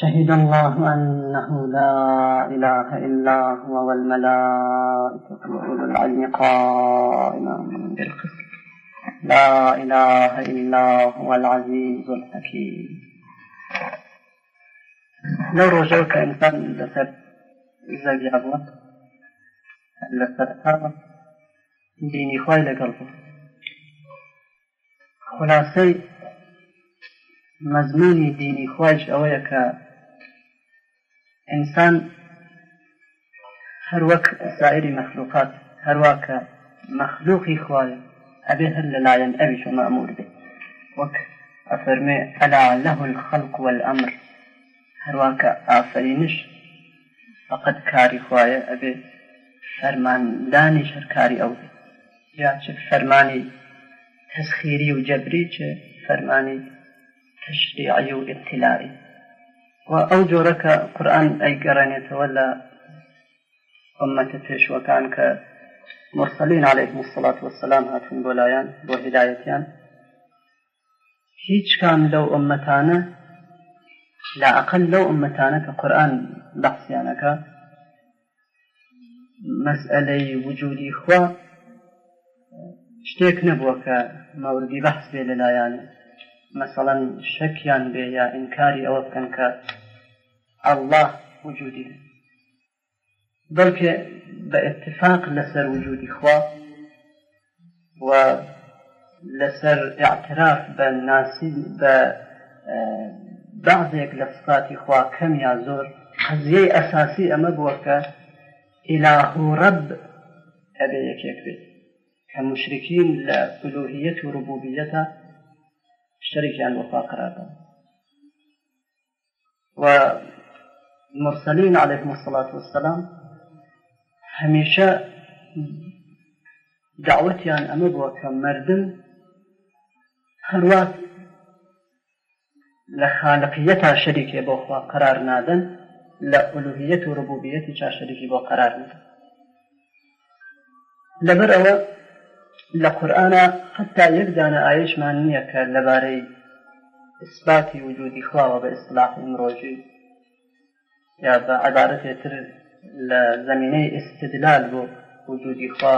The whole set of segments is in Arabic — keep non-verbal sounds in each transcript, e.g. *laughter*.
شهد الله أنه لا إله إلا هو والملائكة وأولو العلم قائما بالقسط. لا إله إلا هو العزيز الحكيم. لو رجوك إنسان لسر زوجة لسر هذا ديني خوي لقلبه. خلاصي دینی خۆش ئەوەیە کە ئینسان هەر وەک سائری مەخلوقات هەروە کە مەخلوقی خوایە ئەبێ هەر لەلایەن ئەویش مەمور بێت وەک ئەفەرمێ ئەلا له الخلق والأمر. هەروە کە ئافرینش فقط کاری خوایە ئەبێ فەرماندانی شەرکاری ئەو یا چه فەرمانی تسخیری و جەبری چه فەرمانی تشريعي وابتلائي وأو جورك قرآن أي قرانية ولا أمة فيش وكان كمرسلين عليهم الصلاة والسلام هاتون بولايان وهدايتيان هيج كان لو أمتانا لا أقل لو كقرآن بحثيانك مسألة وجودي إخوة شتێک نەبووە کە مەوردی بەحس بێ لەلایەن مثلا یا ئینکاری ئەوە بکەن کە الله وجودی بەڵکێ بە اتفاق لەسەر وجودی خوا و لەسەر اعتراف بە ناسی بە بعضێک لە صفاتی خوا کەم یا زۆر کە إله رب ئەبێ یەکێک بێت کە مشرکین لە ئولوهیەت و ڕبوبیەتە قرابة والمرسلين عليهم الصلاة والسلام هميشة دعوتيان أمبوة كمردم هەروات لە خالقیەتا شەریکێ بۆ خوا قرار نادن لە ئولوهیەت و ڕبوبیەتی چا شەریکی بۆ قرار ندن لەبەر ئەوە لە قورآە حتا یەک دانە ئاەشمان نییە کە لەبارەی ئیسباتی وجودی خواوە بە ئیسلاحی مرۆژی یا بە عبارەتێتر لە زمینەی استدلال بۆ وجودی خوا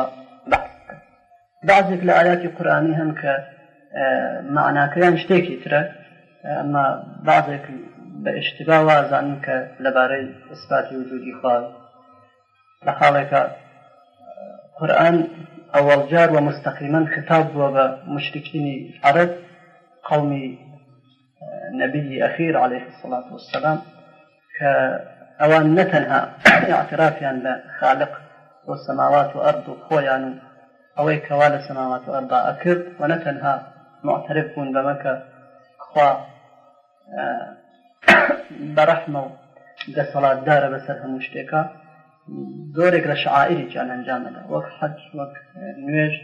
بعضێک لە ئاياتی قورآانی هەن کە معناکەیان شتێکی ترە ئەمە بعضێک بە اشتبا وازانین کە لەبارەی ئیسباتی وجودی خوا. لە حاڵێکە قورآن أول جار ومستقيما خطاب ومشركين عرب قوم نبي أخير عليه الصلاة والسلام كأوان نتنها اعترافيا يعني لخالق والسماوات وأرض خويا أوي كوال السماوات وأرض أكر ونتنها معترفون بمكة خوا برحمة صلاة دار بسرها مشتكا زۆرێک لە شعائری جان ئەنجامەدا وەک حەج وەک نوێژ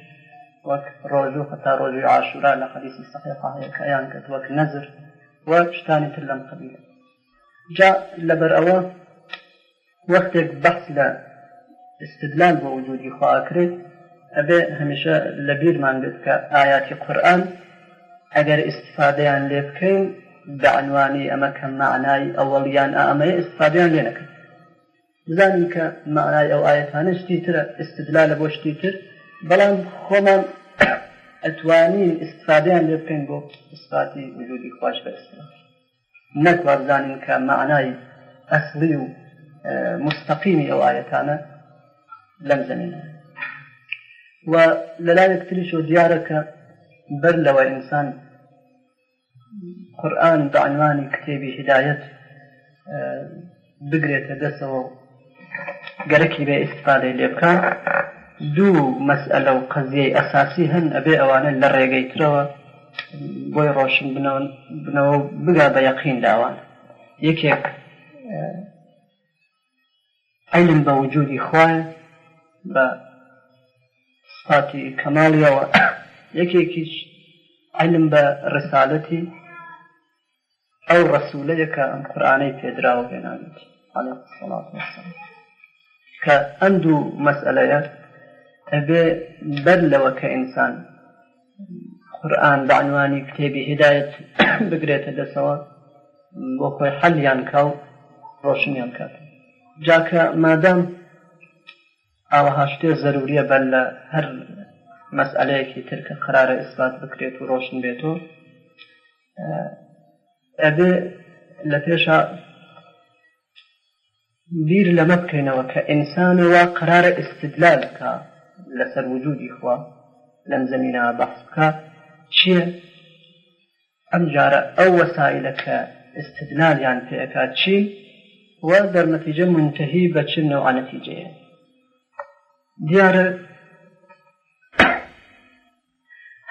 وەک ڕۆژوو هەتا ڕۆژوی عاشورا لە خەلیسی سەقیقاهەیەکەیان کرد وەک نەزر وە شتانی تر لەم قبیلە جا لەبەر ئەوە وەختێک بەحث لە استدلال بۆ وجودی خواکرێت ئەبێ هەمیشە لە بیرمان بێت کە ئاياتی قورآن ئەگەر استفادەیان لێ بکەین بەعنوانی ئەمە کە معنای ئەوەڵیان ئەمەیە استفادیان لێ نەکەن بزانین کە معنای ئەو ئاەتانە شتی ترە استدلالە بۆ شتی تر بەڵام خۆمان *coughs* ئەتوانین استفادیان لێ بکەین بۆ ئسپاتی وجودی خوش بەستا نەکوا بزانین کە معنای ئەسلی و مستقیمی ئەو ئاەتانە لەم زمینە و لەلایەک تریشۆ دیارەکە بەر لەوە ئینسان قورآن بەعنوانی کتێبی هدایەت بگرێتە دەستەوە گەرەکی بێ ئیسفادەی لێ بکات دوو مەسئلە و قەزیەی ئەساسی هەن ئەبێ ئەوانە لە ڕێگەی ترەوە. بۆی ڕۆشن بنەوە بگا بە یەقین داوان. یەکێک علم بە وجودی خوای بە سپاتی کەماڵیەوە *coughs* یەکێکیش علم بە ڕسالەتی ئەو ڕسوولەیەکە ئەم قورآانەی پێدراوە بێنانێت. کە ئەندوو مەسئلەیە ئەبێ بەر لەوە کە ئینسان قورآن بەعنوانی کتێبی هدایەت *coughs* بگرێتە دەسەوە بۆ خۆی حەلیان کا و ڕۆشنیان کات. جاکە مادام ئاوەها شتێ زەروریە بەر لە هەر مەسئلەیەکی ترکە قرارە ئیسبات بکرێت و ڕۆشن بێتەوە ئەبێ لە پێشە بیر لەمە بکەینەوە کە ئینسانەوە قرارە ئستدلالەکە لەسەر وجودی خوا لەم زمینە بەحس بکە. چییە؟ ئەم جارە ئەو وەسایلە کە استدلالیان پێەکە چی؟ و دەرنەتیجە منتهی بە چ نەوە نەتیجەیە؟ دیارە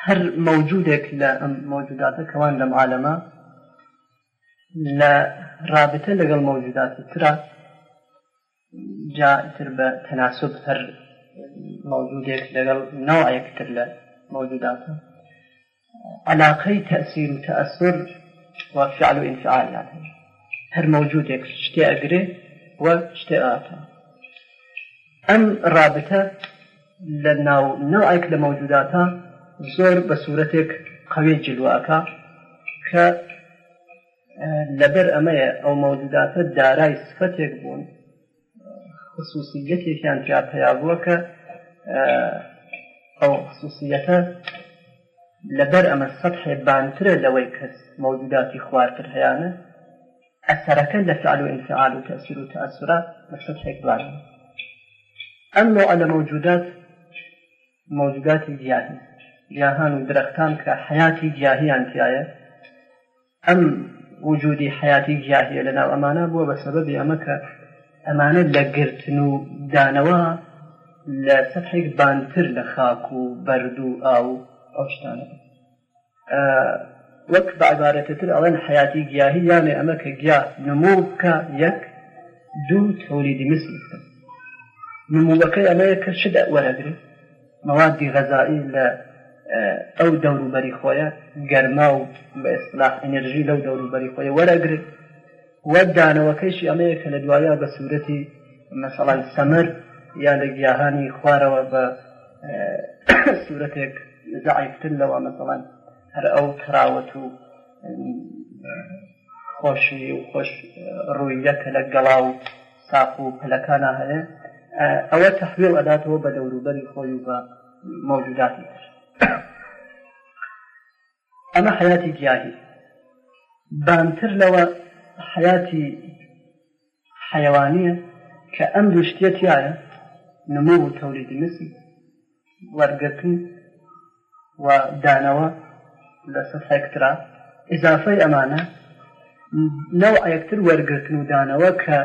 هەر مەوجودێک لە ئەم مەوجوداتە کەوان لەم عالەمە لە رابطە لەگەڵ مەوجوداتی ترا جاتر بە تەناسب هەر مەوجودێک لەگەڵ ناوەیەکتر لە مەوجوداتە. علاقەی تەسیر و تەسر وفعل و انفعالیان هەر مەوجودێک شتێ ئەگرێ وە شتێ ئاتا ئەم رابطە لە ناو نوعێک لە مەوجوداتە زۆر بە سوورەتێک قوی جلوواکە کە لەبەر ئەمەیە ئەو مەوجوداتە دارای سفەتێک بوون. خصوصیەتێکیان پیا پیا بووە کە ئەو خصوصیەتە لەبەر ئەمە سەحێ بانترە لەوەی کەس مەوجوداتی خوارتر هەیەە ئەسەرەکە لە فعل و انفعال و تأثير و تأثرات بە سەحێک بارن ئەم نوع لە موجودات موجوداتی گیاهی گیاهان و درەختان کە حیاتی گیاهیان تایە ئەم وجودی حیاتی گیاهیە لە ناو ئەمانە بووە بە لە لە بانتر لە خاک و بەرد و ئاو ئەو شتانە وەک بەعبارەتتر ئەڵەن حیاتی گیاهی یانێ ئەمە کە گیا نمو بکە یەک دوو تۆلیدی مثل بکە. نموەکەی ئەمەیە کە شت وەرەگرێت موادی غەزایی لە ئەو دەوروبەری خۆیە گەرما و بە ئێسلاح ئەنرژی لەو دەوروبەری خۆی وەرەگرێت وە دانەوەکەیشی ئەمەیە کە لە دوایە بە سوورەتی مەسەڵان سەمەر یا لە گیاهانی خوارەوە بە *coughs* سوورەتێک زعیفتن لەوە مەسەڵان هەر ئەو تراوەت و خۆشی و خۆش ڕوویەکە لە گەڵا و ساق و پلەکانە هەیە. ئەوە تحویل ئەداتەوە بە دەوروبەری خۆی و بە مەوجوداتی ئەمە حیاتی گیاهی. بانتر لەوە حیاتی حیوانیە کە ئەم دوشتێتیایە نمو و تەوریدی نسی وەرگتن و دانەوە لە سەحێکترا ئضافەی ئەمانە نەو ئەیەکتر وەرگتن و دانەوە کە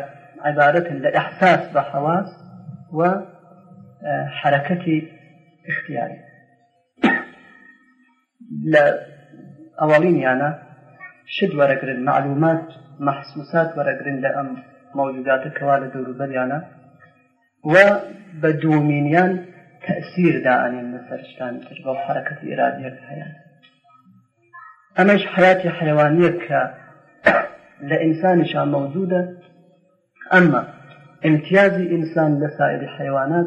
عبارەتن لە ئەحساس بە حواس و حرەکەتی اختیاری لە معلومات محسوسات وەرەگرن لە ئەم مەوجوداتە کەوا لە دەوروبەریانە و بە تأثير دائما لسرشتان تربى حركة إرادية الحياة. أماش حياتي حيوانية ك *coughs* لإنسان شا موجودة أما امتياز إنسان لسائر الحيوانات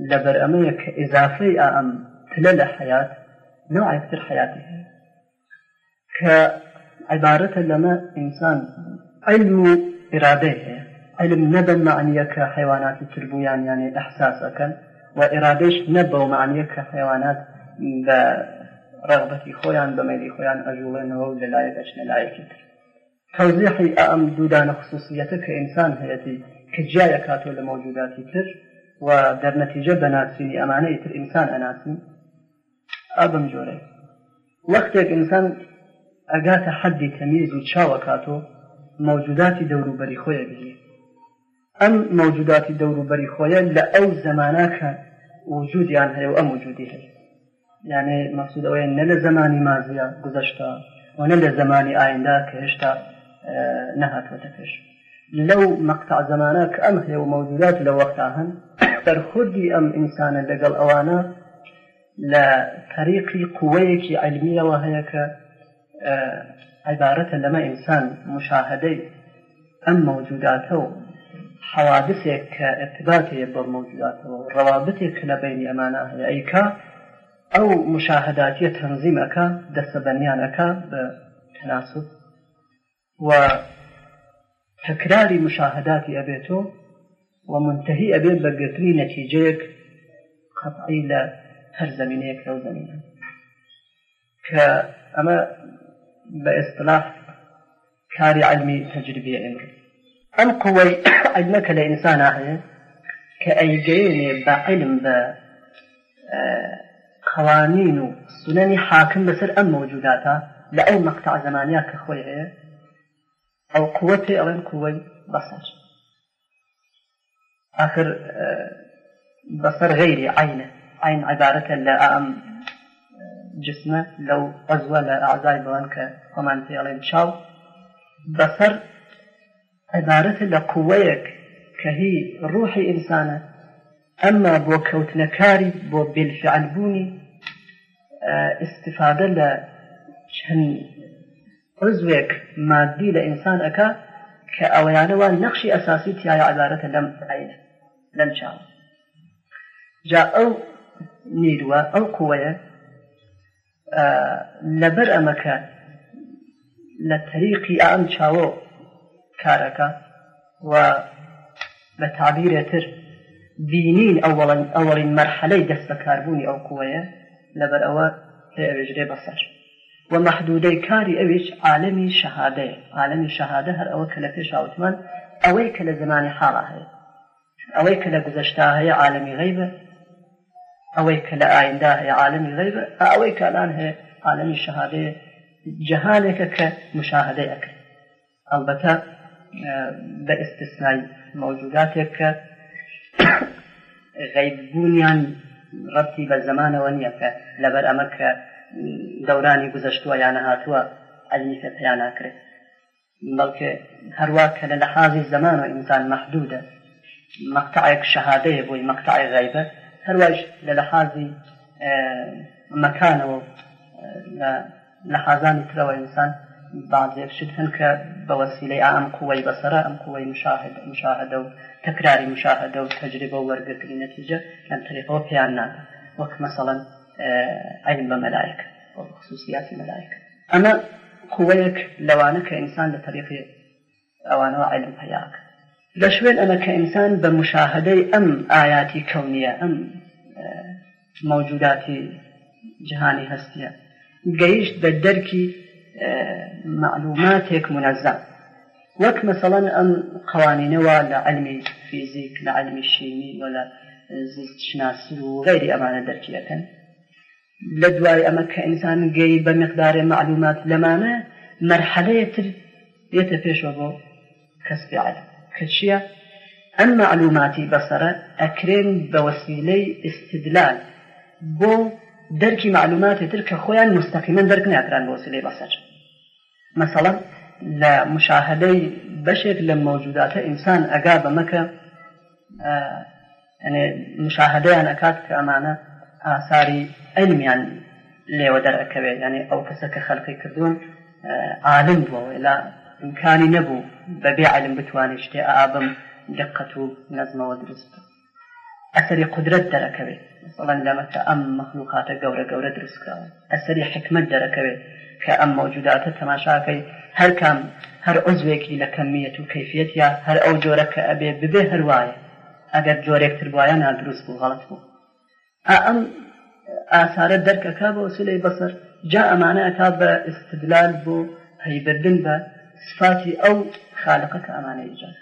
لبرأمية كإضافي أم تلل حياة نوع أكثر حياته. كعبارة لما إنسان علم إراديه علم ندم معنية كحيوانات التربويان يعني إحساسك. و ئێرادش نە بەو معنیە کە حیوانات بە ڕغبەتی خۆیان بەمەری خۆیان ئەژوڵێنەوە و لەلایە دەچنە لایەکی تر. تەوزیحی ئەم دوودانە خصوصیەتە کە ئینسان هەیەی کە جیایە کاتۆ لە مەوجوداتی تر و دەرنەتیجە بەناسیینی ئەمانەی تر ئینسان ئەناسین ئابم جۆرە وەختێک ئینسان ئەگاتە حەدی تەمیز و چاوە کاتۆ مەوجوداتی دەوروبەری خۆیە بگیر ئەم مەوجوداتی دەوروبەری خۆیان لە ئەو زماناکە وجودیان هەیە و ئەم وجودی هەیە. یعنی مەقصود ئەوەیە نە لە زمانی مازیە گذشتا و نە لە زمانی ئایندا کە هێشتا نەهاتوەتە پێش لەو مەقطع زمانە کە ئەم هەیە و مەوجودات لە وەختا هەن *coughs* دەرخوردی ئەم ئینسانە لەگەڵ ئەوانە لە طریقی قوەیەکی علمیەوە هەیە کە عیبارەتە لەمە ئینسان مشاهدەی ئەم مەوجوداتە و ڕوابتێک لە بینی ئەمانە هەیە ئەیکا ئەو مشاهداتیە تەنزیمەکە دەستە بەنیانەکە بە تەناسب وتكرار مشاهدات أبيتو ومنتهي أبيت بقتري نتيجيك قطعي لا زمينيك لو زمينة. كأما بإصطلاح كاري علمي تجربي أمر أم قوي علمك *coughs* لإنسان أهل كأيجيني بعلم ب آه، قوانين سنن حاكم بسر أم موجوداتها لأي مقطع زمانيا كخوي أو قوتي أو قوي بصر. آخر آه، بصر غيري عينه. عين عبارة لا أم جسمه لو عزوة لأعزاء بوان كمان في عليه شاو؟ بصر عبارة لقويك كهي روحي إنسانة أما بو كوتنكاري بو بالفعل بوني آه، استفادة ل چەند عزوێک مادی لە ئینسان ئەکا کە ئەوەیانەوە نەخشی ئەساسی تایە عبارەتە لەم لەم چاوە. جا ئەو نیروە ئەو قوەیە لەبەر لە کارەکە و بە تعبیرێتر بینین ئەوەڵین مەرحەلەی دەست بەکاربوونی ئەو قوەیە لەبەر ئەوە پێ ئەوێژرێ بەسەر ومحدودەی کاری ئەویش عالمی شەهادەیە عالمی شەهادە هەر ئەوە کە لە پێش ئاوتمان ئەوەی کە لە زمانی حاڵە هەیە. ئەوەی کە لە گزەشتا هەیە عالمی غیبە ئەوەی کە لە ئایندا هەیە عالمی غیبە ئەوەی کەلان هەیە عالمی شەهادەیە جهانێکە کە مشاهدەی ئەەکرد ئەلبەتە بە ئستثنای موجوداتێک کە غیببوونیان ڕەتی بە زمانەوە نییە کە لەبەر ئەمە کە دەورانی گذەشتووە یانە هاتووە ئەلیفە پێیان ناکرێت بەڵکە هەروە کە لە لەحازی زمان و ئینسان محدودە مقطعێک شەهادەیە بۆی مقطعی غیبە هەروەش لە لەحازی مەکانەوە لە حازانی ترەوە ئینسان بعضێکشت هەن کە بەوەسیلەی ئام قوی بەسرە ئەم قوی مشاهد مشاهدە و تەکراری مشاهدە و تەجربە و وەرگرتنی نەتیجە لەم طریقەوە پێیان نادا. وەک مەسەڵەن عین بە مەلایک خصوصیاتی مەلایک ئەمە قوەیەک لەوانە کە ئینسان لە طریقی ئەوانەوە علم پیاک لە شوێن ئەمە کە ئینسان بە مشاهدەی ئەم ئاياتی کەونیە ئەم مەوجوداتی جهانی هەستە گەیشت بە دەرکی قيشت بالدركي معلوماتك منظم وك مثلا أم قوانين ولا علمي فيزيك لعلمي الشيمي ولا زيست شناسی و غيري أمانة دركية لە دوای ئەمە کە ئینسان گەی بە مقدارێ معلومات لەمانە مەرحەلەیەتر دێتە پێشەوە بۆ کەسبی عالم کە چییە؟ ئەم معلوماتی بەسرە ئەکرێن بە وەسیلەی استدلال بۆ دەرکی معلوماتی تر کە خۆیان مستەقیمە دەرک ناکران بۆ وسیلەی بەسەر. مثلا لە مشاهدەی بەشێک لە موجوداتە ئینسان ئەگا بەمەکە مشاهدەیان ئەکات کە ئەمانە ئاساری علمیان لێوە دەرەکەوێت. ینی ئەو کەسە کە خەلقی کردوون عالم بووە لا امکانی نەبوو بەبێ علم بتوانێت شتێ ئابم دقت و نەزمەوە دروست. ئەسەری قدرت دەرەکەوێت. مثلا لەمەکە ئەم مەخلوقاتە گەورە گەورە دروستکراوە ئەسەری حکمت دەرەکەوێت کە ئەم موجوداتە تەماشاکەی هەر کام هەر عزوێکی لە کەمیت و کەفیت یا هەر ئەو جۆرە کە ئەبێ ببێ هەروایە ئەگەر جۆرێکتر وایە نادروست بوو غەڵت بوو. ئەم ئاسارە دەرکەکە بە وسیلەی بەسەر. جا ئەمانە تا بە استدلال بۆ هەیبردن بە سفاتی ئەو خالقە کە ئەمانە ایجاد.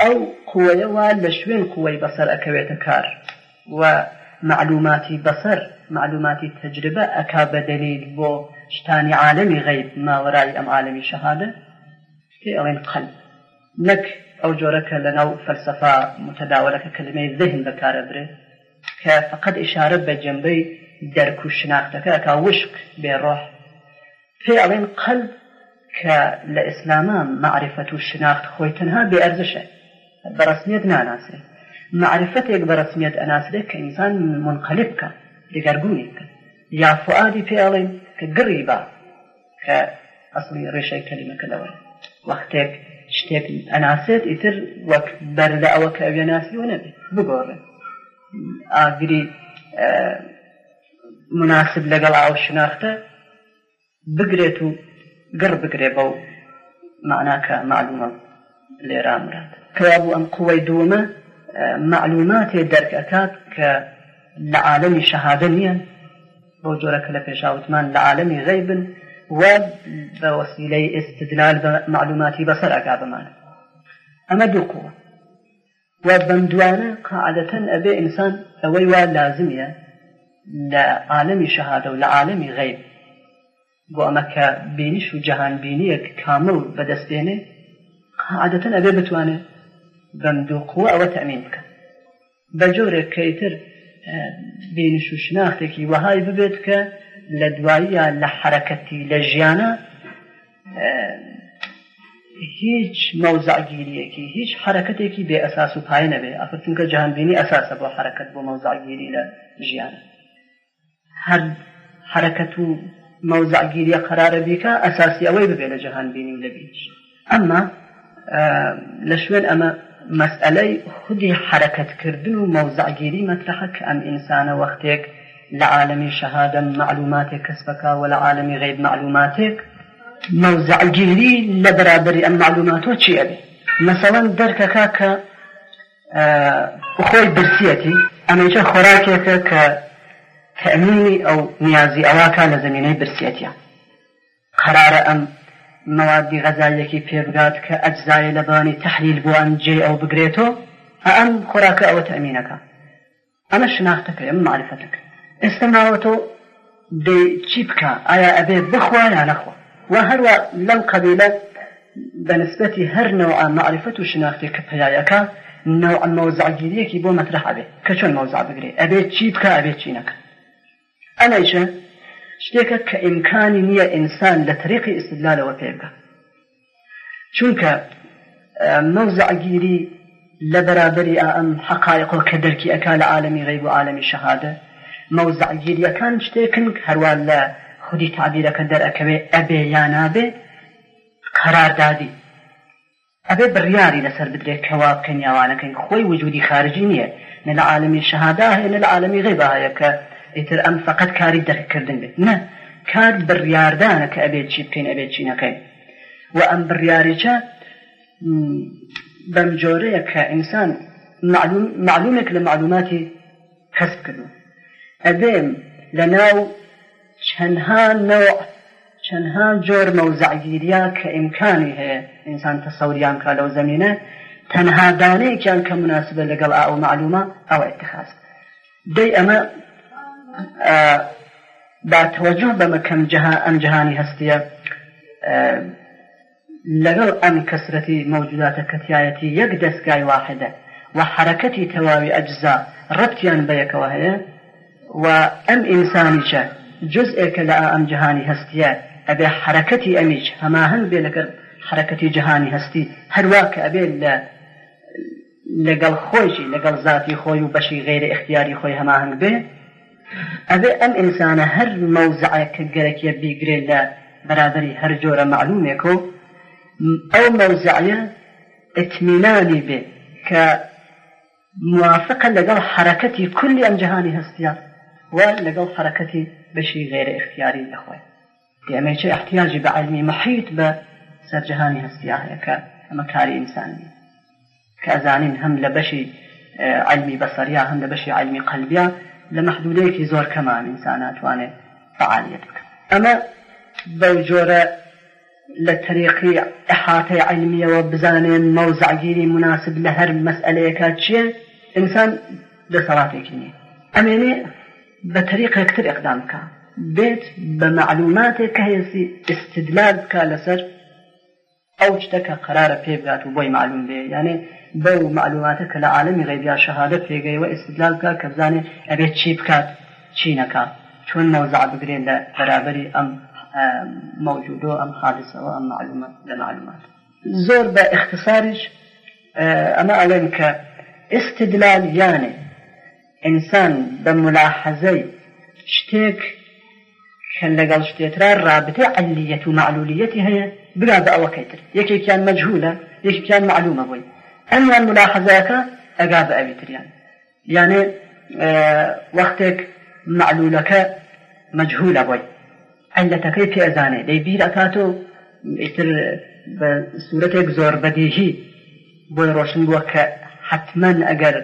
ئەو قوەیە وا لە شوێن قوەی بەسەر ئەکەوێتە کار و معلوماتی بەسەر تجربە ئەکا بە دلیل بۆ شتانی عالمی غیب ماوەرای ئەم عالمی پێ ئەڵێن قەلب نەک ئەو جۆرەکە لە ناو فەلسفا متداولەکە کلمەی ذهن بەکارە برێت کە فقط ئشارە بە جەمبەی دەرک و شناختەکە ئەکا وشک بێڕۆح پێ ئەڵێن قەلب کە لە ئیسلاما معرفەت و شناخت خۆی تەنها بێ ئەرزشە بەڕسمیت ناناسرێت. معرفەتێک بە ڕسمیت ئەناسرێت کە ئینسان منقلب کە دەگەرگونی کە یا فعادی پێڵێن کە گڕی با کە ئەسڵی ڕێشەی کەلیمەکە لەوە وەختێک شتێک ئەناسێت ئیتر وەک بەر لە ئەوە کە ئەوێ ناسی و نەبێت. بگۆڕێت ئاگری مناسب لەگەڵ ئاو شناختە بگرێت و گڕ بگرێ بەو معناکە معلومە. لێرا مرات کەوابوو ئەم قوەی دووەمە معلوماتێ دەرکەکات کە لە عالمی شەهادە نییە. بۆ جۆرەکە لە پێشاوتمان لە و بە وەسیلەی ئستدلال بە معلوماتی بەسەر ئەگا بمان ئەمە و بەمدوانە قاعدەتەن ئەبێ ئینسان ئەوەی وا لازمیە لە عالمی شەهادە و لە عالمی غەیب بۆ ئەمە و جەهان بینیەک کامل بەدەستێنێ قاعدەتەن ئەبێ بتوانێت بەم دوو قوە ئەوە تەمین بکە. بە جۆرێک کەیتر بینش و شناختێکی وەهای ببێت کە لە دواییە لە حرەکەتی لە ژیانە هیچ مەوزعگیریەکی هیچ حرەکەتێکی بێ ئەساس و پای نەبێ. ئەفرچونکە جهانبینی ئەساسە بۆ حرەکەت بۆ مەوزعگیری لە ژیانە. هەر حرەکەت و مەوزعگیریە قرارە بیکە ئەساسی ئەوەی ببێ لە جهانبینی و لە بینش ئەمما لە شوێن ئەمە مەسئلەی خودی حرەکەتکردن و مەوزعگیری مەترحە کە ئەم ئینسانە وەختێک لە عالمی شەهادە معلوماتێک کەسبەکە و لە عالمی غیب معلوماتێک مەوزعگیری لە بەرابری ئەم معلوماتۆ چی ئەبێ مەسەڵەن دەرکەکە کە خۆی برسیەتی ئەمەجە خۆراکێکە کە تەمینی ئەو نیازی ئەواکە لە زمینەی برسیەتە قرارە ئەم موادی غەزایەکی پێبگات کە ئەجزای لە بانی تحلیل بووان جێ ئەو بگرێتەوە ئەم خۆراکە ئەوە تەمینەکە ئەمە شناختەکە ئەم معرفەتەکە ئێستا ماوەتۆ دەی چی بکە؟ ئایا ئەبێ بخوا یا نەخوا؟ و هەروە لەم قبیلە بەنسبەتی هەر نەوە معرفەت و شناختی کە پەیەکە نوع مەوزعگیریەکی بۆ مەترح ئەبێ. کە چۆن مەوزع بگرێ؟ ئەبێ چی بکە ئەبێ شتێکە کە ئیمکانی نییە ئینسان لە طریقی ئستدلالەوە پێ بکە چونکە مەوزعگیری لە بەرابری ئەم حقایقۆ کە دەرکی ئەکا لە عالمی غیب و عالمی شەهادە. مەوزعگیریەکان شتێکن هەروان لە خودی تعبیرەکە دەرەکەوێ ئەبێ یا نابێ قەراردادی. ئەبێ بڕیاری لەسەر بدرێت کەوا بکەن یاوانەکەین. خۆی وجودی خارجی نییە نە لە عالمی شەهادا هەیە لە عالمی هەیە کە ئیتر ئەم فقط کاری دەرکردن بێت نه کار بڕیاردانە کە ئەبێت چی بکەین ئەبێت چی نەکەین و ئەم بڕیاریچە بەم جۆرەیە کە ئینسان معلومێک لە معلوماتی کەسب کردو ئەبێم لە ناو چەندها نەوە چەندها جۆر مەوزعگیریا کە ئیمکانی هەیە ئینسان تەسەوریان کا لەو زمینە تەنها دانەیەکیان کە مناسبە لەگەڵ ئاو معلومە ئەوە اتخاز دەی ئەمە با توجه بەمە کەم ئەم جهانی هەستیە لەگەڵ ئەم کەسرەتی مەوجوداتە کەتیایەتی یەک دەستگای واحدە و حرەکەتی تەواوی ئەجزا ڕەتیان بەیەکەوە هەیە و ئەم ئینسانیچە جزئێکە لە ئەم جهانی هەستیە ئەبێ حرەکەتی ئەمیش هەماهنگ بێ لەگەڵ حرەکەتی جهانی هەستی هەروە کە ئەبێ لە لەگەڵ خۆشی لەگەڵ ذاتی خۆی و بەشی غێرە اختیاری خۆی هەماهنگ بێ ئەبێ ئەم ئینسانە هەر مەوزعە کە گەرەکیە بیگرێت لە بەرابری هەر جۆرە معلومێک و ئەو مەوزعە بێ کە موافقە لەگەڵ حرەکەتی کولی ئەم جهانی هەستیا و لەگەڵ حرەکەتی بەشی غێرە اختیاری لەخۆی ئەمەچە احتیاجی بە علمی محیط بە سەرجهانی هەستیا هەیە کە ئەمە کاری ئینسانی کە ئەزانین هەم لە بەشی علمی بەسەریا هەم لە بەشی علمی کەمان ئینسان ناتوانێت فعالیت بکە ئەمە بەو جۆرە لە طریقی ئەحاتەی علمیەوە بزانێن مەوزعگیری مناسب لە هەر مەسئلەیەکە چییە ئینسان دەسەڵاتێکی نیە. ئەمێنێ بە طریقێکتر ئەقدام بکە. بێت بە معلوماتێک کە هێسی استدلال بکە لەسەر ئەو شتەکە قرارە پێ بگات و بۆی معلوم بێ. یانێ بەو معلوماتە کە لە عالمی غیبیا شەهادە پێگەیەوە استدلال بکە کە بزانێ ئەبێت چی بکات چی نەکا. چۆن مەوزع بگرێن لە بەرابری ئەم موجودۆ ئەم حادثەوە ئەم معلومات لە معلومات. زۆر بە اختصاریش ئەمە ئەڵێن کە استدلال یانێ ئینسان بە ملاحەزەی شتێک کە لەگەڵ شتێترا رابطە علیەت و معلولیەتی هەیە بگا بە ئەوەکەیتر یەکێکیان مەجهولە یەکێکیان معلومە بووی ئەمیان ملاحەزەکە ئەگا بە ئەویتریان یانێ وەختێک معلولەکە مەجهولە بووی عەلەتەکەی پێزانێ دەی بیر ئەکاتۆ ئیتر بصورة زور بديهي. بۆی ڕۆشن بووە کە حتمما ئەگەر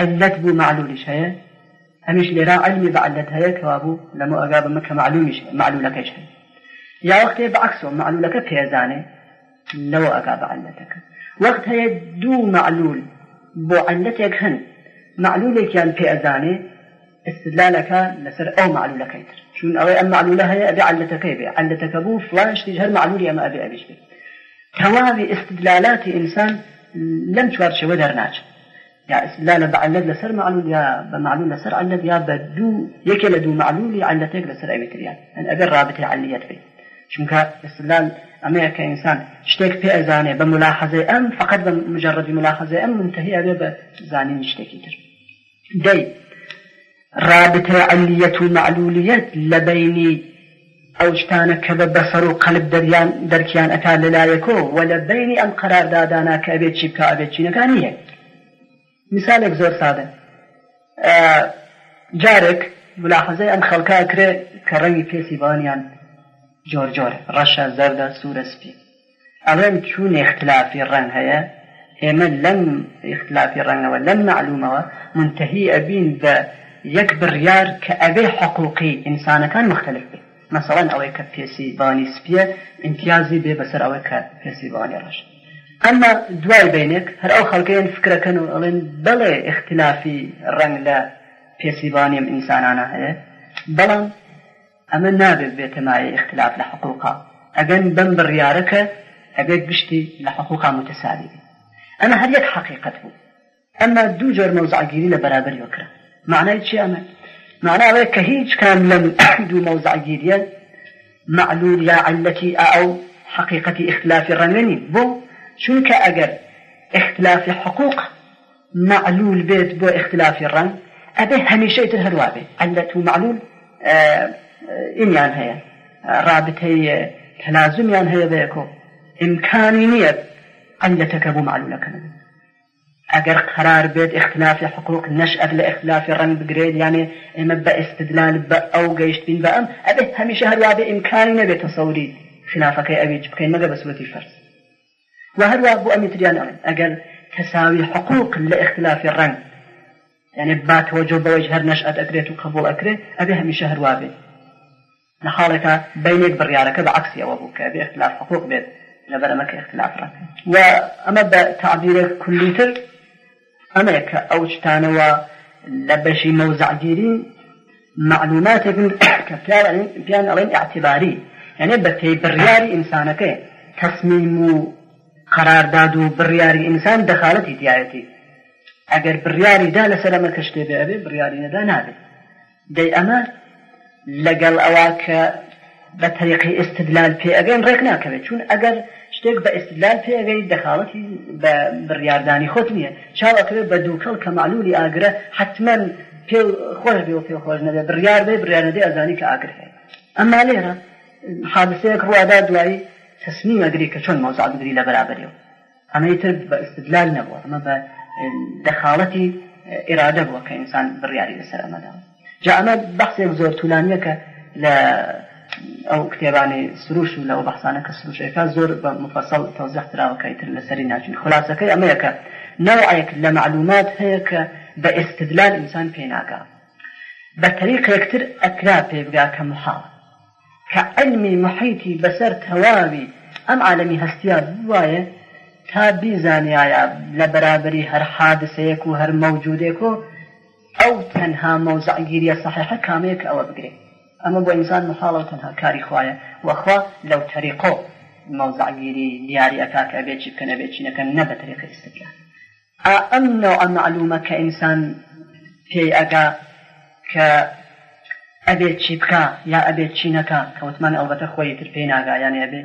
علت بوو معلولیش هەیە هەمیش لێرا علمی بە علت هەیە کەوا بوو لەمە ئەگا بمە کە معلومیش معلولەکەش هەیە یا وەختێ بەعکسۆ معلولەکە پێزانێ لەوە ئەگا بە وەخت هەیە دوو معلول. بۆ علەتێک هەن. معلولێکیان پێزانێ استدلالەکە لەسەر ئەو معلولەکەی تر. چون ئەوەی ئەم معلولە هەیە ئەبێ علەتەکەی بێ. بوو فلان شتیش هەر معلولی ئەمە ئەبێ ئەبیش بێت تەواوی استدلالاتی ئینسان لەم چوارچەوە دەرناچێت یا استدلال بعلت لەسەر معلول یا بە معلول لەسەر علت یا بە دوو یەکێ لە دوو معلولی علتێک لەسەر ئەوێتریان ئەن ئەگەر رابطه علیت بێت چونکە استدلال ئەمەیە کە ئینسان شتێک پێ ملاحظەی ئەم فقط بە مجرد ملاحظەی ئەم منتهی ئەبێ بە زانین دەی رابطه علیت و معلولیت لە بینی ئەو شتانە کە بە بەسەر و قەلب دەریان دەرکیان ئەتا لەلایەکۆ و لە بینی ئەم قەراردادانە کە ئەبێت چی بکە ئەبێت چینەکان نییە مثالێک زۆر سادە جارێک ملاحظەی ئەم جۆر جۆر ڕەشە زەردە سوورە سپی. ئەڵێن چون اختلافی ڕەنگ هەیە ئێمە لەم اختلافی ڕەنگەوە لەم معلومەوە منتهی ئەبین بە یەک بڕیار کە ئەبێ حقوقی ئینسانەکان مختلف بێت مثلا ئەوەی کە پێسی بانی سپیە امتیازی بێ بەسەر ئەوەی کە پێسی بانی ڕەش. ئەمە دوای بینێک هەر ئەو خەڵکەیان فکرەکەن و ئەڵێن بەڵێ اختلافی ڕنگ لە پێسیبانیم ئینسانانە هەیە بەڵام ئەمە نابێت بێتە مای اختلاف لە حقوقا. ئەگەن بەم بڕیارەکە ئەبێت گشتی لە حقوقا متساوی ئەمە هەر یەک حقیقت بوو. ئەمە دوو جۆر مەوزعگیری لە بەرابەر وەکرا چی ئەمە؟ معناه ئەوەیە کە هیچ *coughs* معلول یا علەتی ئەو حقیقەتی اختلافی ڕەنگەنی بۆ چونکە ئەگەر اختلافی حقوق معلول بێت بۆ اختلافی ڕنگ ئەبێ هەمیشەی تر هەروە بێ علەت معلول ئینیان هەیە رابطەی تەلازمیان هەیە بەیەکۆ ئیمکانی نییە علەتەکە بۆ معلولەکە ئەگەر قرار بێت اختلافی حقوق نشأت لە اختلافی ڕنگ بگرێت یانێ ئێمە بە استدلال بە ئەو گەیشتین بە ئەم ئەبێت هەمیشە هەروە بێ ئیمکانی نەبێت تەسەوری خلافەکەی ئەویج بکەین مەگە بە سوەتی فەرس و هەروە بۆ ئەمی تریان ئەڵێن ئەگەر تەساوی حقوق لە اختلافی ڕنگ يعني بات وجه بوجه هر نشأت أكريت وقبول أكريت أبي لە حاڵێکە بینێک بڕیارەکە بە عکسیەوە بوو کە بێ اختلاف حقوق بێت لەبەر ئەمەکە اختلافڕات و ئەمە بە تعبیرێک کولیتر ئەمەیە کە ئەو شتانەوە لە بەشی مەوزعگیری معلوماتێک کە پیان *coughs* ئەڵێن اعتباری یعنی بەتەی بڕیاری ئینسانەکە تەسمیم و قرارداد و بڕیاری ئینسان دەخالەتی دیایەتی ئەگەر بڕیاری دا لەسەر ئەمە کەشتێ بێ بڕیاری نەدا نابێت دەی ئەمە لەگەڵ ئەوە کە بە طریقی استدلال پێ ئەگەن ڕێک ناکەوێت چون ئەگەر شتێک بە استدلال پێ ئەگەی دەخاڵەتی بە بڕیاردانی خۆت نییە. چاوەکەوێت بە دووکەڵ کە معلولی ئاگرە حتمما پێ خۆش بێ پێ خۆش نەبێ بڕیار بێ بڕیار نەدەی ئەزانی کە ئاگر هەیە. ئەمما لێرە حادسەیەک ڕوادا دوایی تەسمیم ئەگری کە چۆن مۆزع بگری لە بەرابەرەوە ئەمەی تر بە استدلال نەبووە ئەمە بە دەخاڵەتی ئێرادە بووە کە ئینسان بڕیاری لەسەر ئەمەدا. جا ئەمە بەحسێک زۆر توولانیە کە لە ئەو کتێبانی سروش و لەو بەحسانە کە سروشەکە زۆر بە مفەسەڵ تەوزیح تراوەکەیتر لەسەری ناچین خلاصەکەی ئەمەیە کە نوعێک لە معلومات هەیە کە بە ئستدلال ئینسان پێناگا بە طریقێکتر ئەکرا پێ بگا کە محاڵ کە علمی محیتی بەسەر تەواوی ئەم عالمی هەستیا وایە تا بیزانایە لە بەرابری هەر حادسەیەک و هەر مەوجودێک و ئەو تەنها مەوزعگیریە صحیحە کامەیە کە ئەوە بگرێت ئەمە بۆ ئینسان محاڵە و تەنها کاری خوایە. وەخوا لەو تەریقۆ مەوزعگیری دیاری ئەکا کە بێچی بکەنە بێچینەکە نە بە طریقی استدلال ئەم نوع معلومە کە ئینسان پێی ئەگا کە ئەبێت چی بکە یا ئەبێت چینەکە کەوتمان ئەوبەتە خۆی تر پێی ناگایان ئەبێ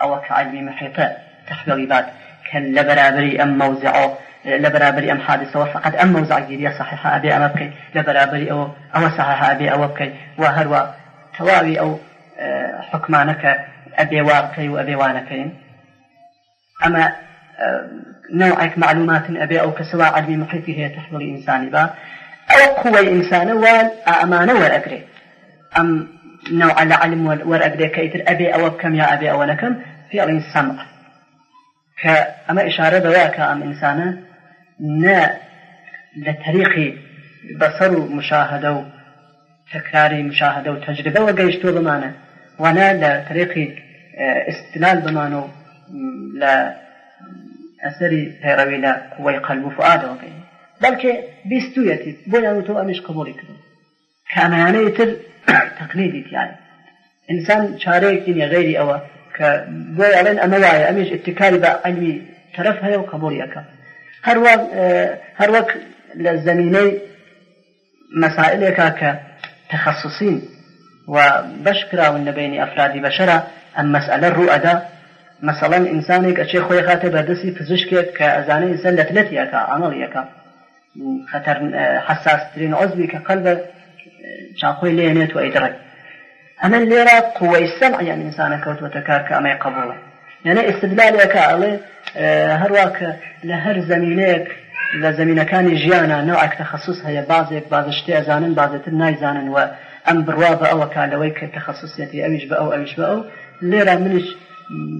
ئەوە کە علمی محیطە تحویڵی بات کە لە بەرابری ئەم مەوزعۆ لە بەرابری ئەم حادثەوە فقط ئەم مەوزعگیریە صحیحە ئەبێ ئەمە بکەیت لە بەرابری ئەوە ئەوە صحیحە ئەبێ ئەوە بکەیت و هەروە تەواوی ئەو حکمانەکە ئەبێ وا بکەی نوعك معلومات أبي أو كسوا علمي محيطي هي تحويل إنساني با. أو قوة إنسان وال أمانة ورأقري أم نوع العلم ورأقري كيتر أبي أو بكم يا أبي أو لكم في السمع کە ئەمە ئشارە دەوە کە نە لە تەریقی بەسەر و مشاهدە و تەکراری مشاهدە و تەجربەوە گەیشتۆ بمانە وانە لە طریقی استلال بمانە و لە ئەسەری پەیڕەوی لە قوەی قەلب و فعادەوە بێ بەڵکێ بیستویەتی بۆیان تۆ ئەمیش قبولی کردن کامەیانەی تر *coughs* تەقلیدی تیانە ئینسان چارەیەکی نیە غیری ئەوە کە بۆی ئەڵێن ئەمە اتکاری بە علمی طرف هەیە و قبولیەکە. هەروەک لە زمینەی مەسائلێکا کە تەخصصین و بەش کراون لە بینی ئەفرادی بەشرە ئەم مەسئلە ڕوو ئەدا مەسەڵەن ئینسانێک ئەچێ خۆی خاتە بەدەستی پزیشکێک کە ئەزانە ئینسان لەتلەتیەکە ئەمەڵیەکە خەتەر حساسترین عزبی کە قەلبە چاخۆی لێنێت و ئەیدڕێت. ئەمە لێرە قوەی سەمعیان ئینسانە کەوتوەتە کار کە ئەمەی قبوڵە. عليه هرواك لهر زمينيك لە زمینەکانی ژیانە نوعك تخصص هەیە بازێک بازشتی ئەزانن بازێتر نایزانن و ئەم بڕوا بە ئەوە کالەوەی کە تخصصیەتی ئەویش بە ئەو ئەویش بە ئەو. لێرە منش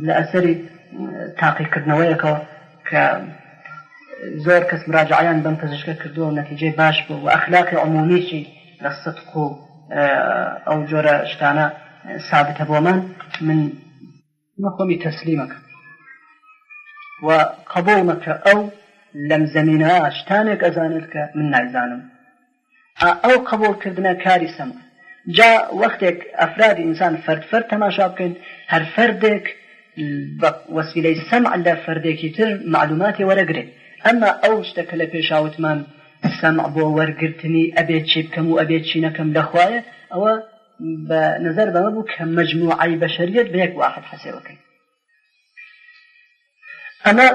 لە ئەسەری تاقیکردنەوەیەکەوە کە زۆر کەس مراجعیان بەم پزیشکە کردو و نەتیجەی باش بوو و ئەخلاقی عمومیشی لە سدق و ئەو جۆرە شتانە سابتە بۆمان من مەخۆمی تەسلیمەکە و قبولمەکە ئەو لەم زمینە شتانێک ئەزانێت کە من نایزانم. ئەو قبولکردنە کاری سەمە جا وەختێک ئەفرادی ئینسان فەرفەر تەماشا بکەین هەر فەردێک وەسیلەی سەم لە فەردێکی تر معلوماتی وەرەگرێت. ئەمما ئەو شتەکە لە پێشاوتمان سەمع بۆ وەرگرتنی ئەبێت چی بکەم و ئەبێت چی نەکەم لەخوایە ئەوە بە نظر بەمە بوو کە مجموعی واحد حسێوەکەی ئەمە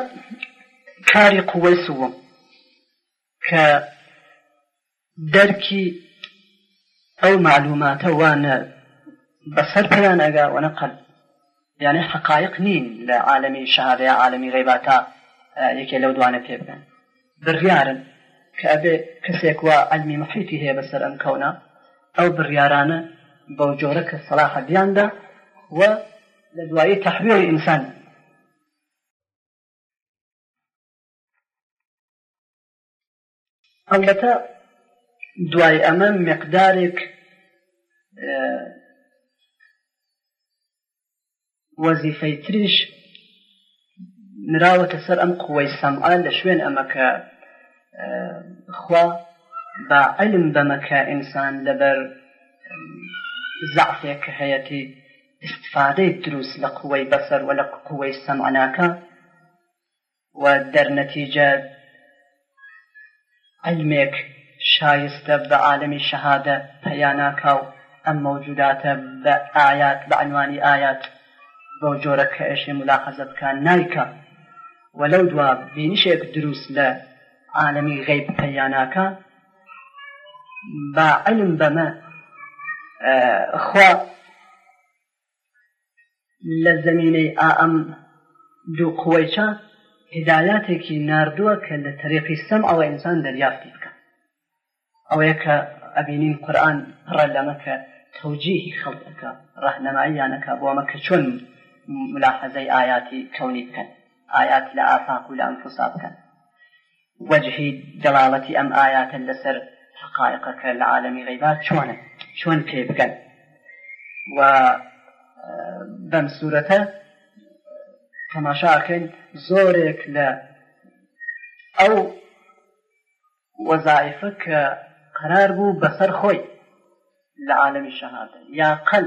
کاری قوەی سووەم کە دەرکی ئەو معلوماتە وانە بەسەر پێیان ئەگا وەنەقل یعنی حقایق نین لە عالمی شهادەیە عالمی غیباتە یەکێ لەو دوانە پێ بکەن بڕیارن کە ئەبێ کەسێک وا علمی محیتی هەیە بەسەر بەو جۆرە کە سەلاحە بیاندا و لە دوایی تحویل ئینسان. ئەلبەتە دوای ئەمە مقدارێک وەزیفەی تریش نراوەتە سەر ئەم قوەی سەمعان لە شوێن ئەمەکە خوا با علم بەمەکە ئینسان لەبەر زعفێک کە هەیەی استفادەی دروست لە قوەی بەسەر و لە قوەی سەمعناکە و دەرنەتیجە علمێک شایستە بە عالمی شەهادە پەیاناکە و ئەم مەوجوداتە بە ئايات بە عنوانی بکان نایکە وەلەو دوا بینیشێک دروست لە عالمی غیب پەیاناکە با علم بەمە خوا. لە زمینەی ئەم دوو قوەیچە هدایاتێکی نردووە کە لە تەریقی سەم ئەوە ئینسان دەریافتی بکە. ئەوەیە کە ئەبینین قورآن پڕە لەمەکە تەوجیهی خەڵکەکە ڕەهنەماییانەکە بۆ ئەمە چۆن ملاحەزەی ئاياتی کەونی بکەن ئايات لە ئافاق و لە ئەنفسا بکەن. وەجهی دەڵاڵەتی ئەم ئاياتە لەسەر حقائقەکە لە عالمی غیبات چۆنە؟ چۆن پێ بکەن و بەم سوورەتە تەماشاکەین زۆرێک لە ئەو وەزایفە کە قرار بوو بەسەر خۆی لە عالمی شەهادە. یا قەل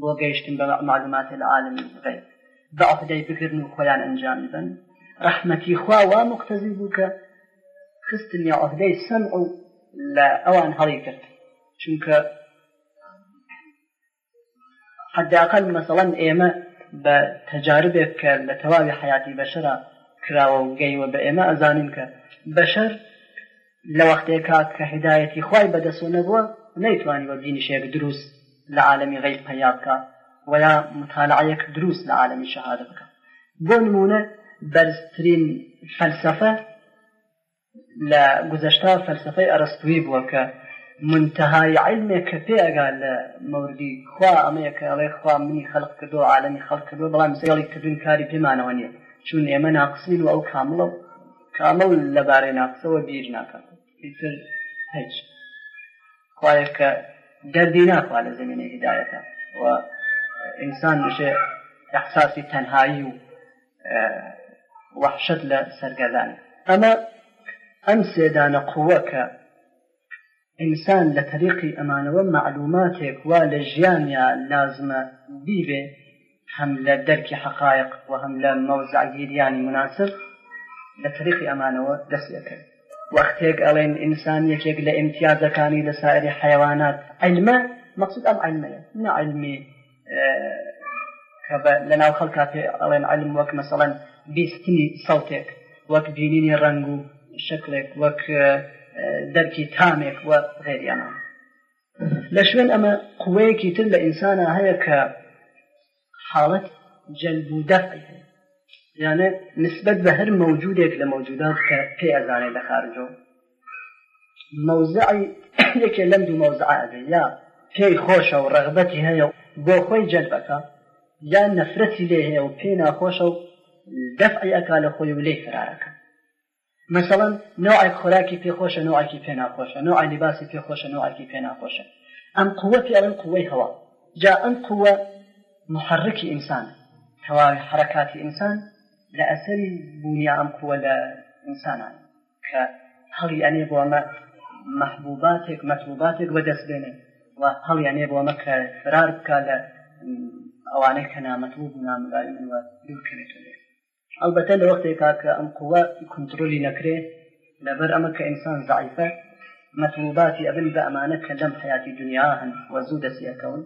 بۆ گەیشتن بە معلوماتی لە عالمی غیب. بە عقدەی بگرن و خۆیان ئەنجام بدەن ڕەحمەتی خوا وا مقتەزی خستن یا عقدەی سەم و لە ئەوان چونکە حداقل مثلا ئێمە بە تەجاربێک کە لە تەواوی حیاتی بەشرا کراوە و گەیوە بە ئێمە ئەزانین کە بەشەر لە وەختێکا کە هدایەتی خی بەدەسۆ نەبووە نەیتوانی بە دینیشێک دروست لە عالمی غیب پەیا بکە ویا مطالعەیەک دروست لە عالمی شەهادە بکە. بۆ نمونە بەرزترین فەلسفە لە گزەشتا فەلسفەی ئەرستوی بووە منتهای علمێک کە پێگا لە مەوردی خوا ئەمەیە کە ئەڵێ خوا منی خەلق کردو عالمی خەڵق کردو بەڵام سێڵی کردن کاری پێمانەوە نیە چون ئێمە ناقسین و ئەو کامڵە کامل لەبارەی ناقسەوە بیر ناکات ئیتر هیچ. خوایە کە دەردی ناخوا لە زمینە هدایەتە و ئینسان نشێ احساسی تەنهایی و وحشت لە سەرگەدانی ئەمە ئەم سێدانە قووە کە ئینسان لە طریقی ئەمانەوە معلوماتێک وا لە ژیانیا لازمە بیبێ هەم لە دەرکی حقایق لە مناسب لە طریقی ئەمانەوە دەستەکەن وەختێک ئەڵێن لە ئیمتیازەکانی لە سایری حیوانات علمە مقصود ئەم علمەیە نعلمی کە لە ناو خەڵکا پێ ئەڵێن علم وەک مەسەڵەن بیستنی سەوتێک وەک بینینی ڕنگ و شکلێک وەک دەرکی تامێک وە غێریانان. لە شوێن ئەمە قوەیەکی تر لە ئینسانە هەیە کە حاڵەت جەلب و دەفعی هەیە یانە نسبت بە هەر مەوجودێک لە مەوجودات کە پێ ئەزانێ لە خارجۆ. مەوزعی *coughs* یەکێ لەم دوو مەوزعە یا پێی خۆشە و ڕغبەتی هەیە بۆ خۆی جەلبەکە یان نەفرەتی لێ هەیە و پێ ناخۆشە و دەفعی ئەکا لە خۆی و لێ فرارەکە. مثلا نوعێک خۆراکی پێخۆشە نوعکی پێ ناخۆشە نوع لیباسی پێخۆشە نوعکی پێ ناخۆشە ئەم قووە پێڵن قوەی هەوا. جا ئەم قووە محرکی ئینسان تەواوی حرکاتی ئینسان لە ئەسەری بوونیا ئەم قووە لە ئینسانان. کە هەڵی ئەنێ بۆ ئەمە محبوباتێک مەطلوباتێک بەدەست بێنێ و هەڵی ئەنێ بۆ ئەمە کە فرار بکە لە ئەوانەی کە نامەتوو بوو ناملایمن وە دوورکەوێتەوە البته لە وەختێکا کە ئەم قووە کنترۆلی نەکرێ لەبەر ئەمە کە ئینسان ضعیفە مەطلوباتی ئەبن بە ئەمانە کە لەم حیاتی دنیا هەن زوو دەسیەکەون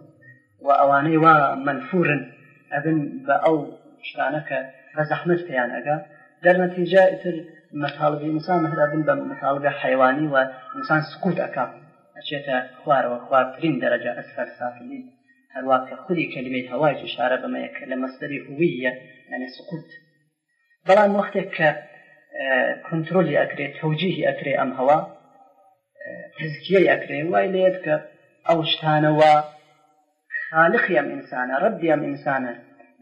و ئەوانەی وا منفورن ئەبن بە ئەو کە بە زەحمت پێیان ئەگا دەرنەتیجا ئتر مەطالبی ئینسان هەر ئەبن بە مطالبە حیوانی و ئینسان سکوت ئەکا ئەچێتە خوارەوە خوارترین دەرەجە ئەسفەر سافلین هەروە کە خودی کلمەی هەوای شارە بەمەیە کە لە هویە یعنی سکوت. بەڵام وەختێک کە کنترۆلی ئەکرێت تەوجیهی ئەکرێ ئەم هەوا تزکیەی ئەکرێ. وای لێت کە ئەو شتانەوە خالقی ئەم ئینسانە ڕبی ئەم ئینسانە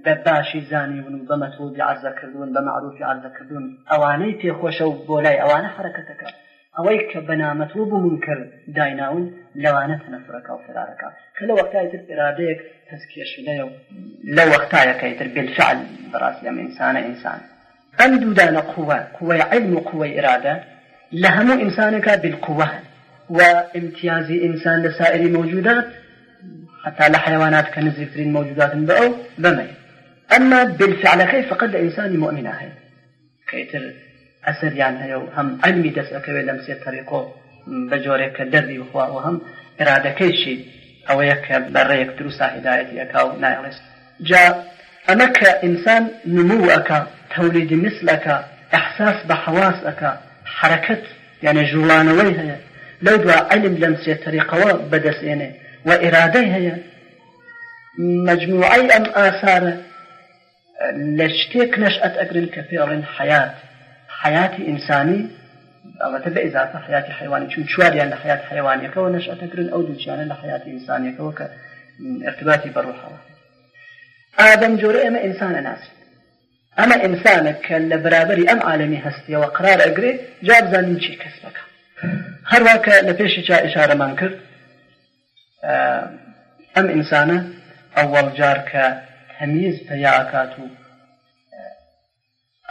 بە باشی زانیون و بە مەتوبی عرزەکردون بە معروفی عرزەکردون ئەوانەی پێخۆشە و بۆ لای ئەوانە حرەکەتەکە. ئەوەی کە بەنامەتوو بوون کرد دایناون لەوانە تەنەفرەکە و فرارەکە. کە لە وەختای تر ئرادەیەک تەسکێشلەیە و لە وەختایەکەی تر بالفعل بەڕاستی ئەم ئینسانە ئینسان. ئەم دوودانە قووە قووەی علم و قووەی ئرادە لە هەموو ئینسانێکە بالقووە وامتيازي إنسان لسائر موجودات حتى لحيوانات كنزيفترين موجودات بأو بمي. أما بالفعل كيف فقد إنسان مؤمنة هي كيتر أسر يعني هيو هم علمي دس أكوي لمسي طريقه بجوريك دردي وخوا وهم إرادة كيشي. أو يك بريك دروسا هدايتي أكاو نايلس. جاء أما كإنسان نمو أكا توليد مثلك إحساس بحواس أكا حركة يعني جولانوي هي لو دوا علم لمسية طريقة بدسينه وإرادة هي مجموعي أم آثار لشتيك نشأت أقرن كفير حياة. حياة إنساني البته به اضافه حیاتی حیوانی چون چواریان لە حیات حیوانیەکەەوە نشأتەکردن ئەو دووچیانە لە حیاتی ئینسانیەکەەوە کە ارتباطی بەڕوحەوە ئادەم جۆرە ئێمە ئینسانە ناسی ئەمە ئینسانە کە لە بەرابری ئەم عالمی هەستیەوە قرار ئەگرێ جا بزانین چی کەس بکە هەروە کە لە پێشی چا ئشارەمان کرد ئەم ئینسانە ئەوەڵ جار کە تەمیز پەیاکات و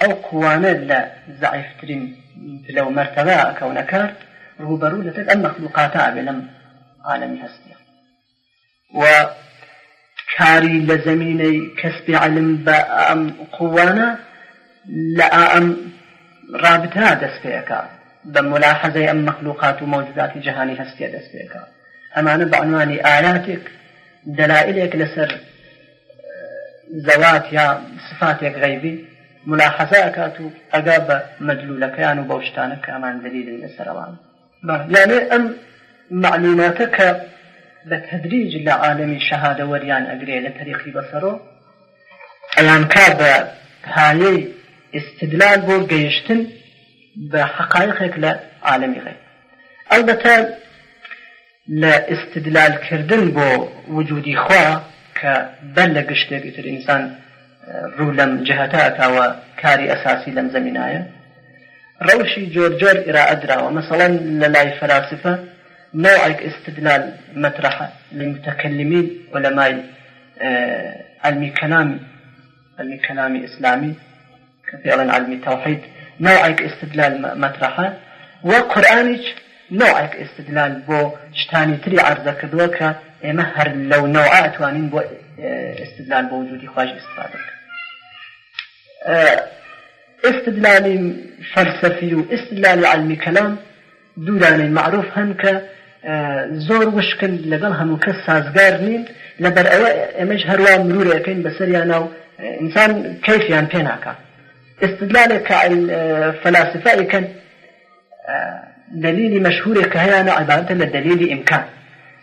ئەو قوانە لە زعیفترین لەو مرتبە ئەکەونەکار ڕوبەروو لەتر ئەم مەخلوقاتە ئابێ لەم و لە زمینەی کەسبی علم بە ئەم قوانە لە ئەم رابطە دەست پێەکە بە ملاحەزەی ئەم مەخلوقات و مەوجوداتی جهانی هەستیە دەست پێەکە ئەمانە بە عنوانی ئاياتێک دلائلێک لەسەر زەوات یا صفاتێک غەیبی ملاحەزە ئەکات و ئەگا معلوماتە کە شەهادە وەریان ئەگرێ لە تەریقی بەسەرۆ ئەیان کا بە پایەی استدلال بە حقایقێک لە عالمی غێ ئەلبەتە لە استدلالکردن بۆ وجودی خوا لە گشتێک تر ئینسان ڕوو لەم جهتاکەوە کاری ئەساسی لەم زمینایە ڕەوشی جۆر جۆر ئێراءە درراوە مەسەڵەن لە نوعك استدلال مطرح للمتكلمين علماء علم كلام علم كلام إسلامي كثيرا علم توحيد نوعك استدلال مطرحة وقرآنك نوعك استدلال بو شتاني تري عرضة كدوكا ئێمە هەر لەو نەوە ئەتوانین بۆ استدلال بۆ وجودی خواش استفاده استدلالی فەلسفی و استدلالی علمی کەلام دوورانەی معروف کە زۆر وشکن لەگەڵ هەموو کەس سازگار نین لەبەر ئەوە ئێمەش هەروە مرورەکەین بەسەریانە و ئینسان کەیفیان پێ ناکە استدلالێک کە فەلاسفە ئەکەن دلیلی مەشهورێک کە هەیەە عیبارەتە لە دلیلی ئیمکان.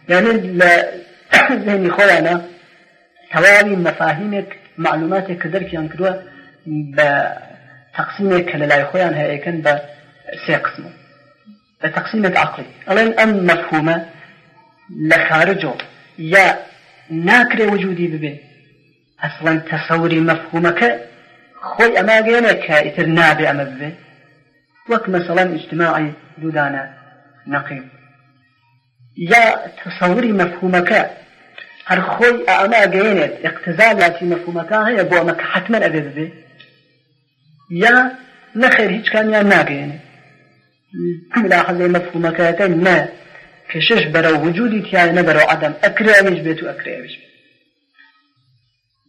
يعني *coughs* ذهني خويانا تواوي مفاهيمك معلوماتك كدركيان كدوا بتقسيمك للاي خويان هي كان بسي قسمه بتقسيمك عقلي الان أم مفهومه لخارجه. يا ناكري وجودي ببي أصلا تصوري مفهومك خوي أما جينك إتر نابي أما ببي وك مثلا اجتماعي دودانا نقيب یا تصوری مفهومەکە هەر خۆی ئەمە گەێنێت اقتزا لاتی مەفهومەکە هەیە بۆ ئەمە کە حتمما ئەبێ ببێ یا نەخێر هیچ کامیان ناگەێنێ ملاحظه مفهومه كاتا ما. كشش برو وجودي تيانا برو عدم اكرامش بيتو اكرامش بيت.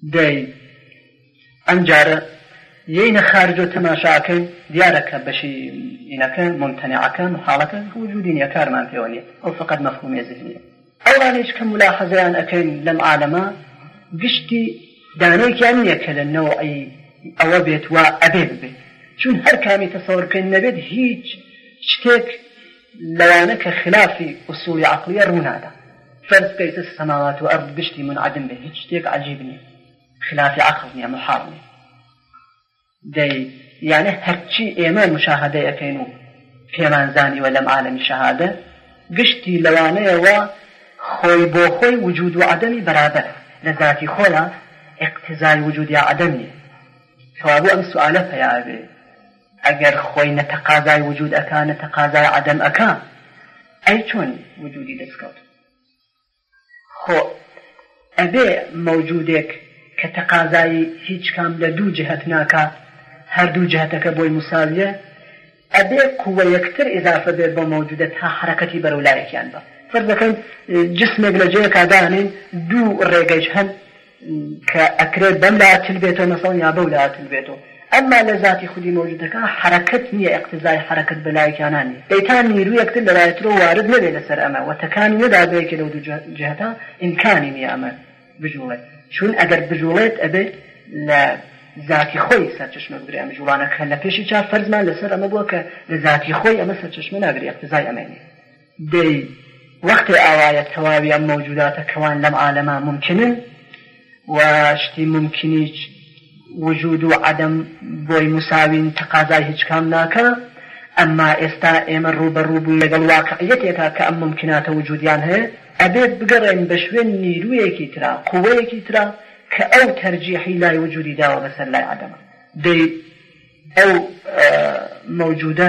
داي. انجارة يين خارجو تماشاك ديارك بشي انك ممتنعك محالك وجودي يكار ما فيوني او فقط مفهومه ذهنيه اوانيش كملاحظه ان اكين لم عالما قشتي دانيك يعني يكلن نوعي ئەوە بێت وا ئەبێ ببێت چون هەر کامی تەسەورکەین نەبێت هیچ شتێک لەوانە کە خلافی ئوسولی عقلیە ڕوونادا فرض كيس السماوات والأرض بشتي منعدم به هيك شتيك عجيبني خلاف عقلني محارني دەی یانە هەرچی ئێمە مشاهدەیەەکەین و پێمانزانی وە لەم عالمی شەهادە گشتی لەوانەیەوە خۆی بۆ خۆی وجود و عدەمی بەرابەر. لە ذاتی خۆیان اقتزای وجودی عدەمی کەوابوو ئەم سوالە پەیاوێ. ئەگەر خۆی نەتەقازای وجود ئەکا نەتەقازای عدەم ئەکا ئەی چۆن وجودی دەستکەوت؟ خۆ ئەبێ مەوجودێک کە تەقازایی هیچ کام لە دوو جهت ناکات هەردوو جهتەکە بۆی مساویە ئەبێ کووە یەکتر ئضافە بێت بۆ موجودە تا حرەکەتی بەرەولایەکیان بە. فرد دەکەین جسمێک لە جەیەکدانین دوو ڕێگەیش هەن کە ئەکرێت بەم لاتل بێتەوە مەسەڵ یا بەو لاتل بێتەوە. ئەمما لە ذاتی خودی موجودەکە حرەکەت نییە اقتزای حرەکەت بەلایەکیانانی دەیتان نیروو یەکتر لەلایەترۆ وارد نەبێت لەسەر ئەمە وتەکانی نەدا بەیەکە لەو دوو جهتا ئیمکانی نیە ئەمە بژوڵێت. چون ئەگەر بژوڵێت ئەبێت لە ذاتی خۆی سەرچشمە بگرێ ئەمە جوڵانەکە لە پێشی چا فەرزمان لەسەر ئەمە بووە کە لە ذاتی خۆی ئەمە سەرچشمە ناگری اقتزای ئەمەنی دەی وەختی ئاوایە تەواوی ئەم مەوجوداتە کەوان لەم عالەما ممکنن؟ و شتی ممکنیچ وجود و عدم بۆی مساوین تەقازای هیچ کام ناکە. ئەمما ئێستا ئێمە ڕوبەڕوو بوو لەگەڵ واقعیەتێکا کە ئەم ممکناتە وجودیان هەیە. ئەبێت بگەڕێن بە شوێن نیرویەکی ترا قوەیەکی ترا کە ئەو تەرجیحی لای وجودی داوە بەسەر لای عدەمە. دەی ئەو مەوجودە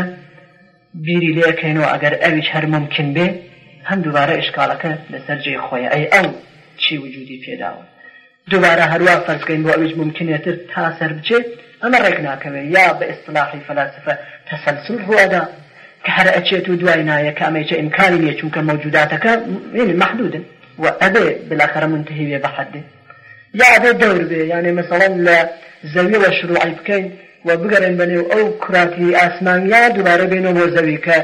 بیری لێکەینەوە ئەگەر ئەویش هەر ممکن بێ هەم دووبارە ئشکالەکە لەسەر جێ خۆی ئەی ئەو چی وجودی پێداوە؟ دووبارە هەروە فەرزکەین بۆ ئەویش ممکنێتر تا سەر بچێت. ئەمە ڕێک ناکەوێت یا بە ئیسلاحی فەلاسفە تەسەلسل ڕوادا کە هەر ئەچێت و دوای نایە کە ئەمەیچە ئیمکانی نیە چونکە مەوجوداتەکە محدودن. و ئەبێ بلاخرە منتهی بێ بەحەدێ یا ئەبێ دەور بێ یعنی مثلا لە زەویەوە شروعی بکەین و بگەڕێن بەنێو ئەو کوراتی ئاسمانیا دوبارە بێنەوە بۆ زەوی کە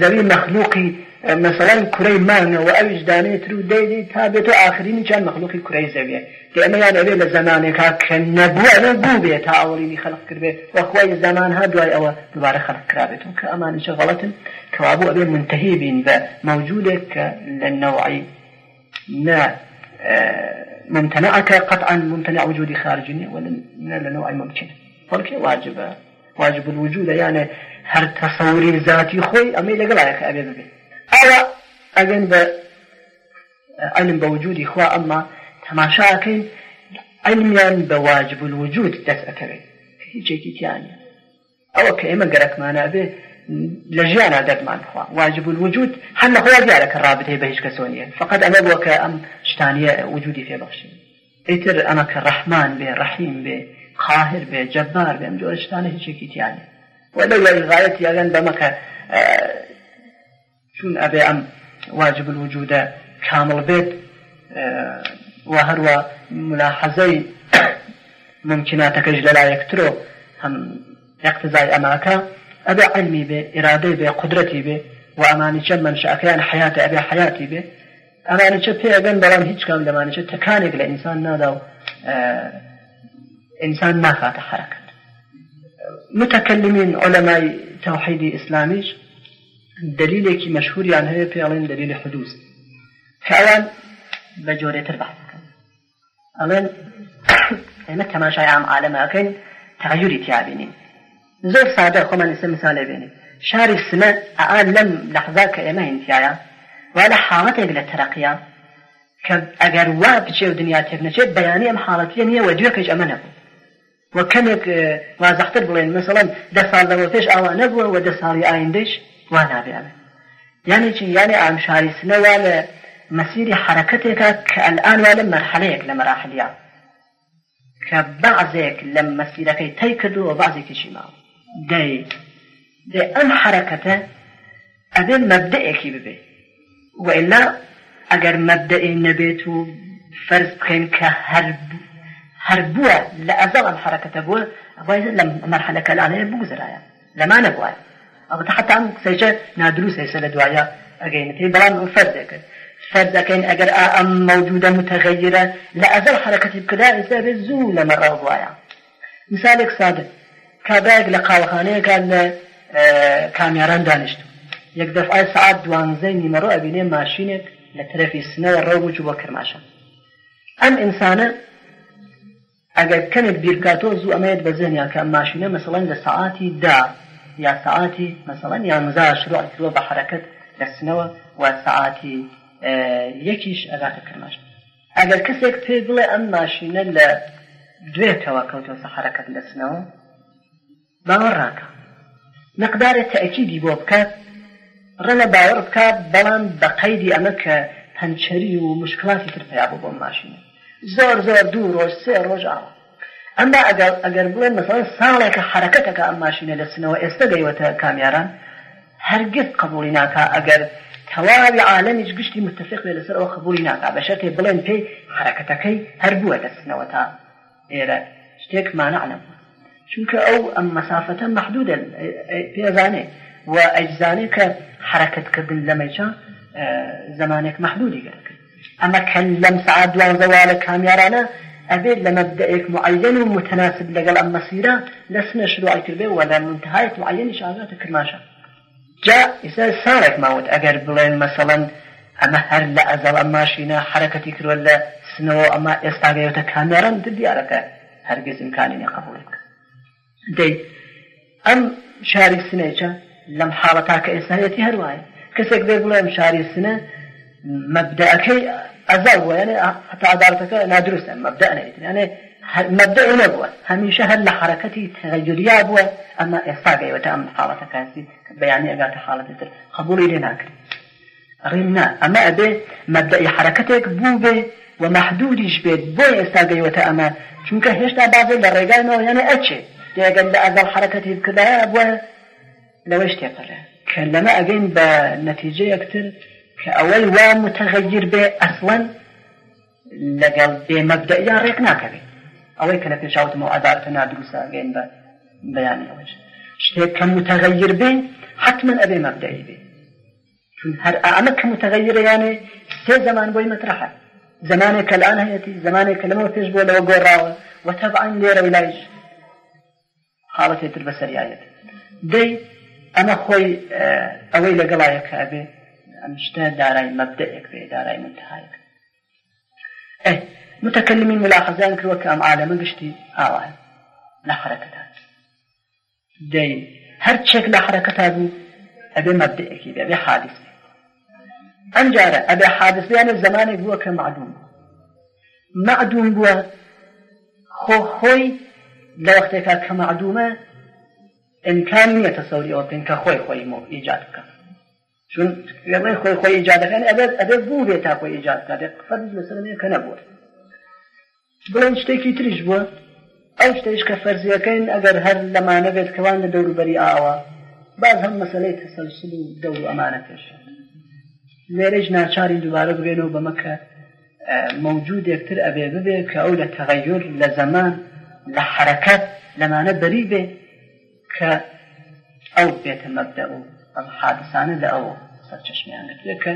زەوی مەخلوقی مثلا کوڕی مانگە و ئەویش دانێت و دەیدی تا بێت و ئاخرینی چند مەخلوقی کوڕی زەویە کە ئەمە یان ئەوێ لە زمانێکا کە نەبووە لە بوو بێت تا ئەوڵینی خەلق کردبێت وەخوای زمان ها دوای ئەوە دوبارە خەلق کرابێتون کە ئەمانیشە غەڵەتن کەوابوو ئەبێ منتهی بین مەوجودێک کە لە نەوعی نه ممتنعك قطعا ممتنع وجودي خارجي ولا من النوع ممكن فالك واجب واجب الوجود. يعني هر تصوري ذاتي خوي أمي لقل عليك أبي ببي أو أجن ب علم بوجودي خوا أما تماشاكين علمیان بە الوجود دەست ئەەکەوێت هیچێکی تیانە ئەوە کە ئێمە گەرەکمانە بێ لە ژیانە دەرمان بخوا واجب الوجود هەر لەخوا دیارەکە ڕابێ بە هیچ کەسۆنیە فقط ئەمە بووە کە ئەم شتانیە وجودی پێبخشین ئیتر ئەمە کە ڕەحمان بێ ڕەحیم لە چون ئەبێ ئەم واجب الوجودە کامل بێت و هەروە ملاحەزەی ممکناتەکەش لەلا یەکترۆ هەم اقتزای ئەماکە ئەبێ علمی بێ ئێرادەی بێ قدرەتی بێ و ئەمانی چەند منشەکەیان حیاتە ئەبێ حیاتی بێ. ئەمانە چه پێگەن بەڵام هیچ کام لەمانەچە تەکانێک لە ئینسان نادا و ئینسان ناخاتە حرەکەت متكلمين علماء توحيد إسلاميش دليلێکی مەشهوریان هەیە پێڵێن دلیل حدوث. کەوان بە جۆرێتر بەحەکەن ئەڵێن ئێمە تەماشای ئام عالەمەکەین تغیری تیابینین. زۆر سادە خۆمان ئێستا مثالێ بێنین شاری سنە ئەان لەم لەحظا کە ئێمە هینتیایە وا لە حاڵەتێک لە تەرەقیە کە ئەگەر وا بچێ و دنیا تێک نەچێت بەیانی ئەم حاڵەتیە نییە و دوێکەش ئەمە نەبوو. وە کەمێک وازەختر بڵێن مەسەڵەن دە ساڵ لەوە پێش ئاوا نەبووە و دە ساڵی ئایندەش وا نابێنە یعنی چی؟ یعنی ئامشاری سنەوە لە مسیری حرەکەتێکە کە ئەلان وا لە مەرحەلەیەک لە مەراحلیا کە بەعزێک لە مەسیرەکەی تی کردو و بازێکیشی ماوە دەی دێ ئەم حرەکەتە ئەبێن مەبدەیەکی ببێ. وئلا ئەگەر مەبدەئی نەبێت و فەرز بکەین کە هەر هەر بووە لە ئەزەڵ ئەم حرەکەتە بووە ئەوای لە ئەوە حتا ئەم نادروست هەیسە لە دوایە ئەگەینەتی بەڵام فەرزێکرد فەرزەکەین ئەگەر ئەم موجودە متغیرە لە ئەزەل حرەکەتی بکدا ئێستا بێت زوو لە مەڕاو وایە مثالێک سادە کابراەک لە قاوەخانەیەکان لە کامیاران دانیشت یەک دەفعای سعات دوانزەی نیمەڕۆ ئەبینێ ماشینێک لە تەرەفی سنەوە ڕەو بچ بۆ کرماشە ئەم ئینسانە ئەگەر کەمێک بیرکاتۆ زوو ئەمەیەت بە زێنیا کە ماشینە مەسەڵەن لە سعاتی دا یا سعاتی مەسەڵەن یانزا شروع کردوە بە حرەکەت لە سنەوە و سعاتی یەکیش ئەگاتە کرماش ئەگەر کەسێک پێ بڵێ ئەم ماشینە لە دوێتەوە کەوتۆسە حرەکەت لە سنەوە باوەڕاکە مقدارێک تەئکیدی بۆ بکات ڕەنە باوەڕ بکات بەڵام بە قەیدی ئەمە کە پەنچەری و مشکلاتی تر پیا بۆ بۆ ماشینە. زۆر زۆر دوو ڕۆژ سێ ڕۆژ ئاوە. ئەمدا ئەگەر بڵێن مەسەڵ ساڵێکە حرەکەتەکە ئەم ماشینە لە سنەوە ئێستا گەیوەتە کامیاران هەرگز قبولی ناکە ئەگەر تەواوی عالەمیش گشتی متفق بێ لەسەر ئەوە قبولی ناکە بە شەرتێ بڵێن پێی حرەکەتەکەی هەر بووە دەستنەوە تا. ئێرە شتێک نەبوو چونکە ئەو ئەم مەسافەتە محدودە پێزانێ و ئەجزانێ کە حرەکەتکردن لەمەیچە زمانێک محدودی گەرەکەی ئەمە کە لەم سعات دوانزەوا لە کامیارانە ئەبێت لە مەبدەیەک معین و متناسب لەگەڵ ئەم مەسیرە لە سنە شروعی کردێ و لە منتهایت معینی شاغاتە کرماشە جا ئێستا ساڵێک ماوت ئەگەر بڵێن مەسەڵەن ئەمە هەر لە ئەزەڵ ئەم ماشینە حرەکەتی کردوە لە سنەوە ئەمە ئێستاگەیەتە کامێران دیارەکە هەرگز امکانی قبولێک دەی ئەم شاری سنێچە لەم حاڵەتا کە ئێستاەتی هەروایە کەسێک بێ بڵێم شاری سنە مەبدەەکەی ئەزار بووە یعنی حتا عدالەتەکە نادروستە مەبدە نەیت یعنی مەبدە نەبووە هەمیشە هەر لە حرەکەتی تغیریا بووە ئەمە ئێستا گەیوەتە ئەم حاڵەتەکانسی بەیانی ئەگاتە حاڵەتتر قبولی لێ ناکرد ڕیم نا ئەمە ئەبێ مەبدەی حرەکەتێک بوو بێ و محدودیش بێت بۆ ئێستا گەیوەتە ئەمە چونکە هێشتا بازێ لە ڕێگانەوە یعنی ئەچێ دێگەن لە ئەزەڵ حرەکەتی بکردایە بووە لەوەی شتێقەلێ کە لەمە وا متغەیر بێ ئەسڵەن لەگەڵ بێ مەبدەیا ڕێک ناکەوێت ئەوەی کە لە پێشاوتمەوە ئەدارتە نادروسە ئەگەین بە بەیانی ئەوەش شتێک کە متغەیر بێ حتما ئەبێ مەبدەی بێ چون ئەمە کە متغەیرە یانێ سێ زمان بۆی مەترحە زمانێک کە الآن هەیەتی زمانێک کە لەمەوە پێش بۆ لەوە گۆڕاوە وتەبعا لێرە ویلایش حاڵەتێتر بەسەریایەت دەی ئەمە خۆی ئەوەی لەگەڵایە کە ئەبێ ئەم شتە دارای مەبدەیەک بێ دارای منتهایەک متكلمين ملاحظان كروك أم عالم قشتي آوان لا حركتات دي هر تشك لا حركتات أبي مبدئك أبي حادث أنجارة أبي حادث يعني الزمان هو كمعدوم معدوم هو خۆ خۆی لە وەختێکا کە معدومە ئەمکان نییە تەسەوری ئەوە بکەین کە خۆی خۆی بکە چون لەمەی خۆی خۆی ئیجادەکان ئەبێت ئەبێت بوو بێت تا خۆی ئیجاد کاتێک فەرز لەسەر کە نەبووە. بڵێن شتێکی تریش بووە. ئەو شتەیش کە فەرزیەکەین ئەگەر هەر لەمانە بێت کەوان لە دەوروبەری ئاوە باز هەم مەسلەی تەسەلسل و دەور ئەمانە پێش. لێرەش ناچاری دووبارە بگەێنەوە بەمەکە موجود یەکتر ئەبێ ببێ کە ئەو لە تەغەیور لە زەمان لە حرەکەت لەمانە بەری بێ کە ئەو بێتە مەبدە و ئەم حادسانە لە ئەوە سەرچەشمیانت کە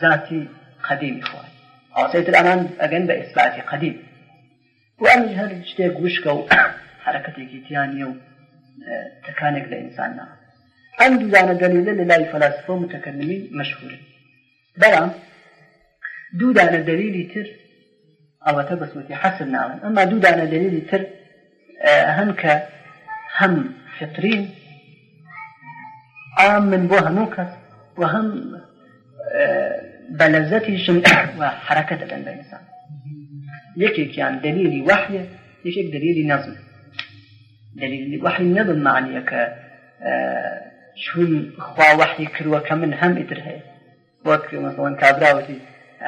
ذاتی قدیمی خوای ئاسەیتر ئەمان ئەگەن بە ئیسباتی قدیم و ئەم هەر شتێک گوشکە و *coughs* حرەکەتێکی تیانە و تەکانێک لە ئینسان نا ئەم دوزانە دەلیلە لە لای فەلاسفە و متەکەلمی مەشهورن بەڵام دوو دانە دلیلی تر ئەوەتە بەسوەتی حەسب ناون. ئەمما دوو دانە دلیلی تر هەن کە هەم فطرین عام من بۆ هەموو کەس و هەم بەلەزەتیشن و حرەکە دەدەن بە ئینسان یەکێکیان دلیلی وحیە یەکێک دلیلی نەزم دلیلی وحی نەبن معنیە کە چون خوا وحی کردووە کە من هەم ئیتر هەیە وەک مثلا کابراوتی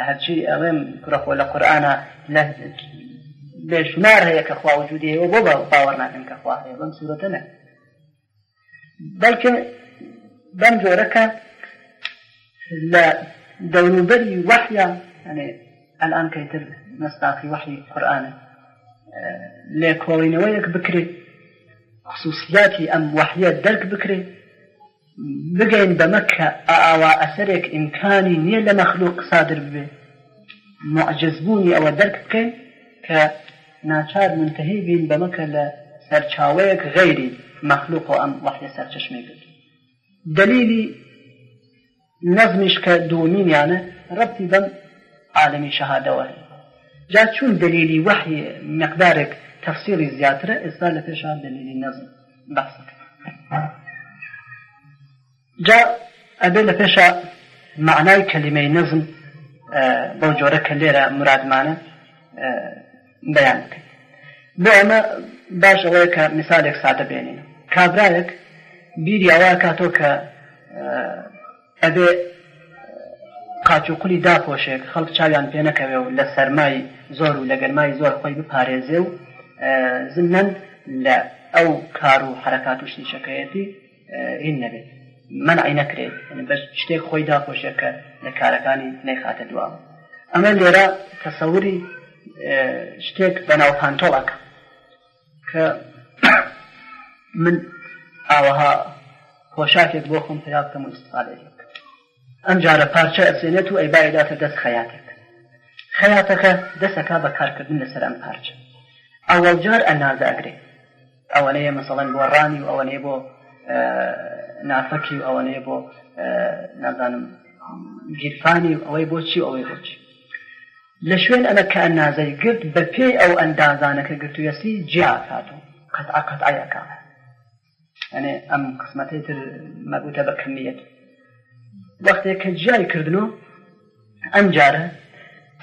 هەرچی ئەوێم کوڕەخۆ لە قورآانە لە بێشمار هەیە کە خوا وجودی هەیە بۆ باوەڕ ناکەن کە خوا هەیە بەم سوورەتە بەم جۆرەکە لە دەوروبەری وحیا يعني الآن كيتر مصداقي وحي قرآن لێکۆڵینەوەیەک بکرێت خصوصیاتی ئەم وحیە دەرک بکرێت بگەین بەمە کە ئاوا ئەسەرێک ئیمکانی نییە لە مەخلوق سادر ببێ. معجزبوونی ئەوە دەرک بکەین کە ناچار منتهی بین بەمەکە لە سەرچاوەیەک غەیری مەخلوق و ئەم وحیە سەرچەشمێ کرد. دلیلی نەزمیش کە دوونینیانە ڕەتی بەم عالمی شەهادەوە. جا چون دلیلی وحی مقدارێک تفسیری زیاترە ئێستا لە پێشان دلیلی نەزم بەحسەکە جا ئەبێ لە پێشە معنای کەلیمەی نەزم بەو جۆرە کە لێرە مرادمانە بەیان بکەین. بۆ ئەمە باش ئەوەیە کە مثالێک سادە بێنین. کابراایەک بیری ئەوە کاتۆ کە ئەبێ قاچوقلی داپۆشێک خەڵک چاویان پێ نەکەوێ و لە سەرمای زۆر و لە گەرمای زۆر خۆی بپارێزێ و زنەن لە ئەو کار و حرکات و شتیشەکەیەتی هین نەبێت. منعی نەکرێت بە شتێک خۆی داپۆشێکە لە کارەکانی نەیخاتە دواوە ئەمە لێرە تەسەوری شتێک بەناو پانتۆڵەکە کە *coughs* من ئاوەها پۆشاکێک بۆ خۆم پیا بکەم و استفادەیەک ئەم جارە پارچە ئەسێنێت و ئەی بایداتە دەست خەیاتێک خەیاتەکە دەسەکە بە کارکردن لەسەر ئەم پارچە. ئەوەل جار ئەنازاگرێ ئەوەنەیە مەسەڵەن بۆ ڕانی و ئەوەنەیە بۆ نافەکی و ئەوەنەیە بۆ نازانم گیرفانی و ئەوەی بۆچی ئەوەی بۆچی. لە شوێن ئەمە کە ئەنازەی گرت بە پێی ئەو ئەندازانەکە گرتوویەسی جیا کاتەوە قەتعا قەتعایەکە يعني ئەم قسمەتی تر مەبوتە بە کەمیت وەختێک کە جیای کردنەوە ئەم جارە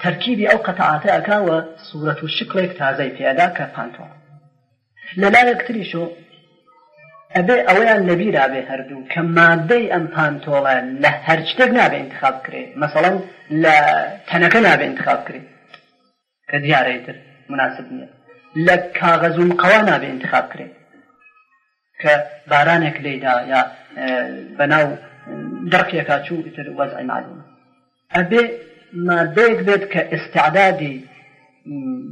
تەرکیبی ئەو قەتەعاتە ئەکاوە سوورەت و شکڵێک تازەی پێدا کە پانتۆ. لە لایەکتریشۆ ئەبێ ئەوەیان لەبیرا بێ هەردوو کە مادەی ئەم پانتۆڵە لە هەر شتێک نابێ انتخاب کرێ. مەسەڵەن لە تەنەکە نابێ انتخاب کرێ. کە دیارەیتر مناسب نییە. لە کاغەز و مقەوا نابێ انتخاب کرێ. کە بارانێک لێدا یا بەناو دەرقێکا چوو ئیتر وەزعی معلومە ئەبێ مادەیەک بێت کە ئستعدادی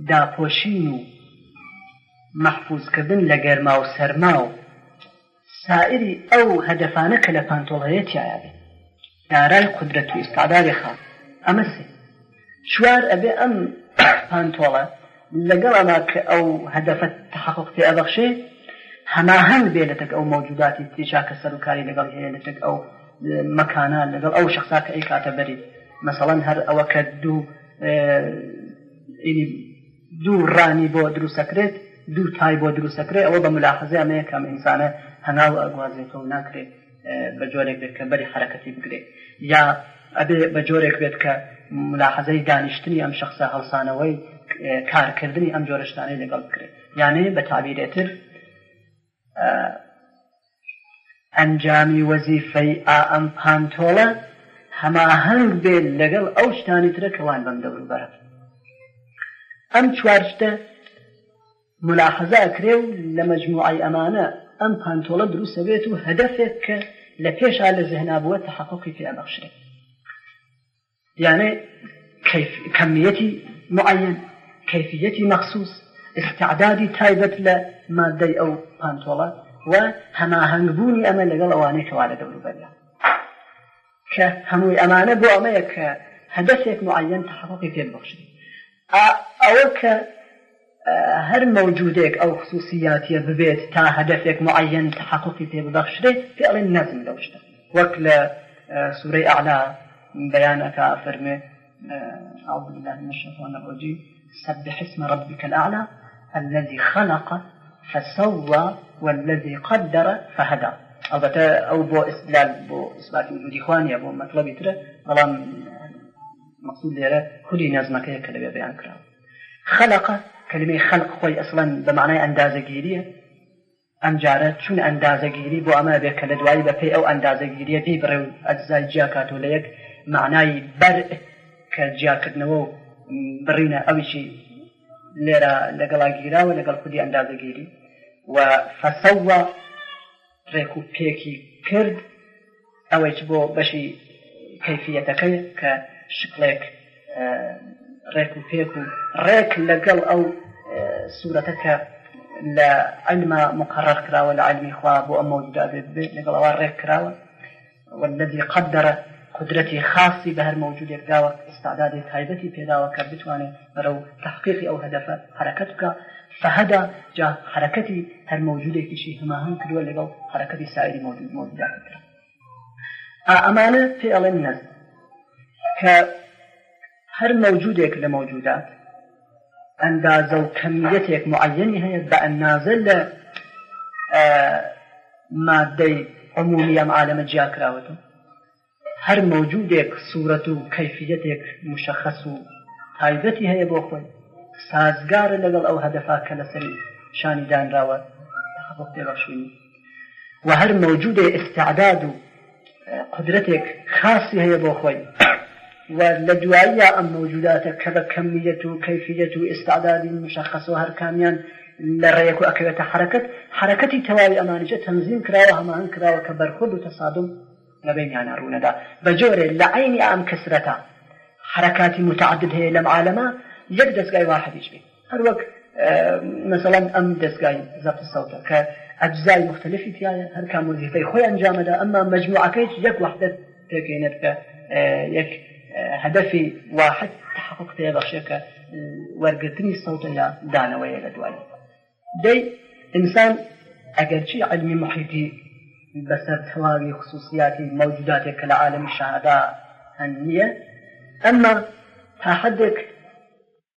داپۆشین و محفوظکردن لە گەرما و سەرما و سائری ئەو هەدەفانە کە لە پانتۆڵەیەتیایە بێت. دارای قدرەت و ئستعدادی خاڵ ئەمە سێ. چوار ئەبێ ئەم *coughs* پانتۆڵە لەگەڵ ئەما کە ئەو هەدەفە تحقق پێ ئەبەخشێ هەماهەنگ بێ لە تەک ئەو مەوجوداتی تریشا کە سەرکاری لەگەڵ تەک ئەو مەکانە لەگەڵ ئەو شخصا کە ئەی کاتە بەری مثلەن هەر ئەوە کە دوو دوو ڕانی بۆ دروستەکرێت دوو تای بۆ دروستەکرێت ئەوە بە ملاحزە ئەمەیە کەم ئینسانە هەناو ئەگوازێتەوە ناکرێت بە جۆرێک بێت کە بەری حرەکەتی بگرێت. یا ئەبێ بە جۆرێک بێت کە ملاحزەی دانیشتنی ئەم شخصە هەڵسانەوەی کارکردنی ئەم جۆرەشتانەی لەگەڵ بکرێت. یانێ بە تابیرێتر ئەنجامی وەزیفەی ئا ئەم پانتۆڵە هەماهنگ بێت لەگەڵ ئەو شتانی ترە کەوان بەم دەوروبەرە. ئەم چوارشتە ملاحەزا کرێ و لە مجموعی ئەمانە ئەم پانتۆڵە دروستە بێت و هەدفێک کە لە پێشا لە زهنابووە تحققی پێ بەخشێت. يعني كيف كميتي معين استعدادي تايبت لمادة أو بانتولا وهما هنگبوني أما لقل أواني كوالا دولو بريا كهموي أمانة بو أما يك هدفك معين تحققي في البخشي أو ك هر موجودك أو خصوصياتي ببيت تا هدفك معين تحققي في ببخشري في ألين نازم لوشتا وكل سورة أعلى بيانك فرمي أعوذ بالله من الشيطان الرجيم سبح اسم ربك الأعلى. الذي خلق فسوى والذي قدر فهدى. البته أو بو استدلال بو اثبات وجود اخواني بو مطلب ترى بەڵام مقصود لێرە خودی کە لەبێ بەیان کرا خلق كلمة خلق خۆی ئەسڵەن بە معنای ئەندازەگیریە ئەم جارە چون ئەندازەگیری بۆ ئەمە بێ کە لە دوایی بەپی ئەو ئەندازەگیریە پێی بڕێ و ئەجزای جیا کاتۆ لە یەک معنای بەر کە لێرە لەگەڵا گیراوە لەگەڵ خودی ئەندازەگیری و فەسەوە ڕێک و پێکی کرد. ئەوەی بۆ بەشی کەفیەتەکەی کە شکلێک ڕێک و پێک و ڕێک لەگەڵ ئەو سوورەتەکە لە علمە مقرر کراوە لە علمی خوا بۆ ئەم موجودا بێت لەگەڵەوە والذي قدر قدرتي خاصي بهر موجودك داوە استعدادی تایبەتی پێداوە کە بتوانێت بەرەو تحقیقی ئەو هەدەفە حرەکەت بکە. فهدا جا حرەکەتی هەر موجودێکیشی هەماهنگ کردووە لەگەڵ حرەکەتی سایری موجود موجودات کرا ئەمانە پێ ئەڵێن نەز. کە هەر موجودێک لە موجودات ئەندازە و کەمیەتێک معەنی هەیە بە ئەنازە لە مادەی عمومی ئەم عالەمە جیا کراوەتەوە هەر موجودێک سوورەت و کەفیەتێک مشخص و تایبەتی هەیە بۆ خۆی سازگارە لەگەڵ ئەو هەدەفا کە لەسەری شانی دانراوە پێبەخشوی و هەر موجودێ استعداد و قدرتێک خاصی هەیە بۆ خۆی و ئەم موجوداتە کە بە کەمیت و کەفیت و ئستعدادی مشخص و هەر کامیان لە ڕێک و ئەکەوێتە حرەکەت حرەکەتی تەواوی ئەمانجە تەنزیم کراوە هەمان کراوە کە بەرخورد و تەسادم ڕوونەدا بە جۆرێ لە عینی ئەم کەسرەتە حركات متعدد هەیە لەم عالەمە یەک دەستگای واحدیش بێت هەر وەک مثلا ئەم دەستگای زەبت سەوتە کە ئەجزای مختلفی تایە هەر کام وظیفەی خۆی ئەنجامەدا ئەمما مجموعەکەی یەک وحدت پێکەینێت کە یەک هدفی واحد. تحقق تێ بەخشێکە وەرگرتنی سەوتە یا دانەوەیە لە دوای دەی ئینسان ئەگەرچی علمی محیطی بەسەر تەواوی خصوصیاتی موجوداتێک کە لە عالمی تا حدێک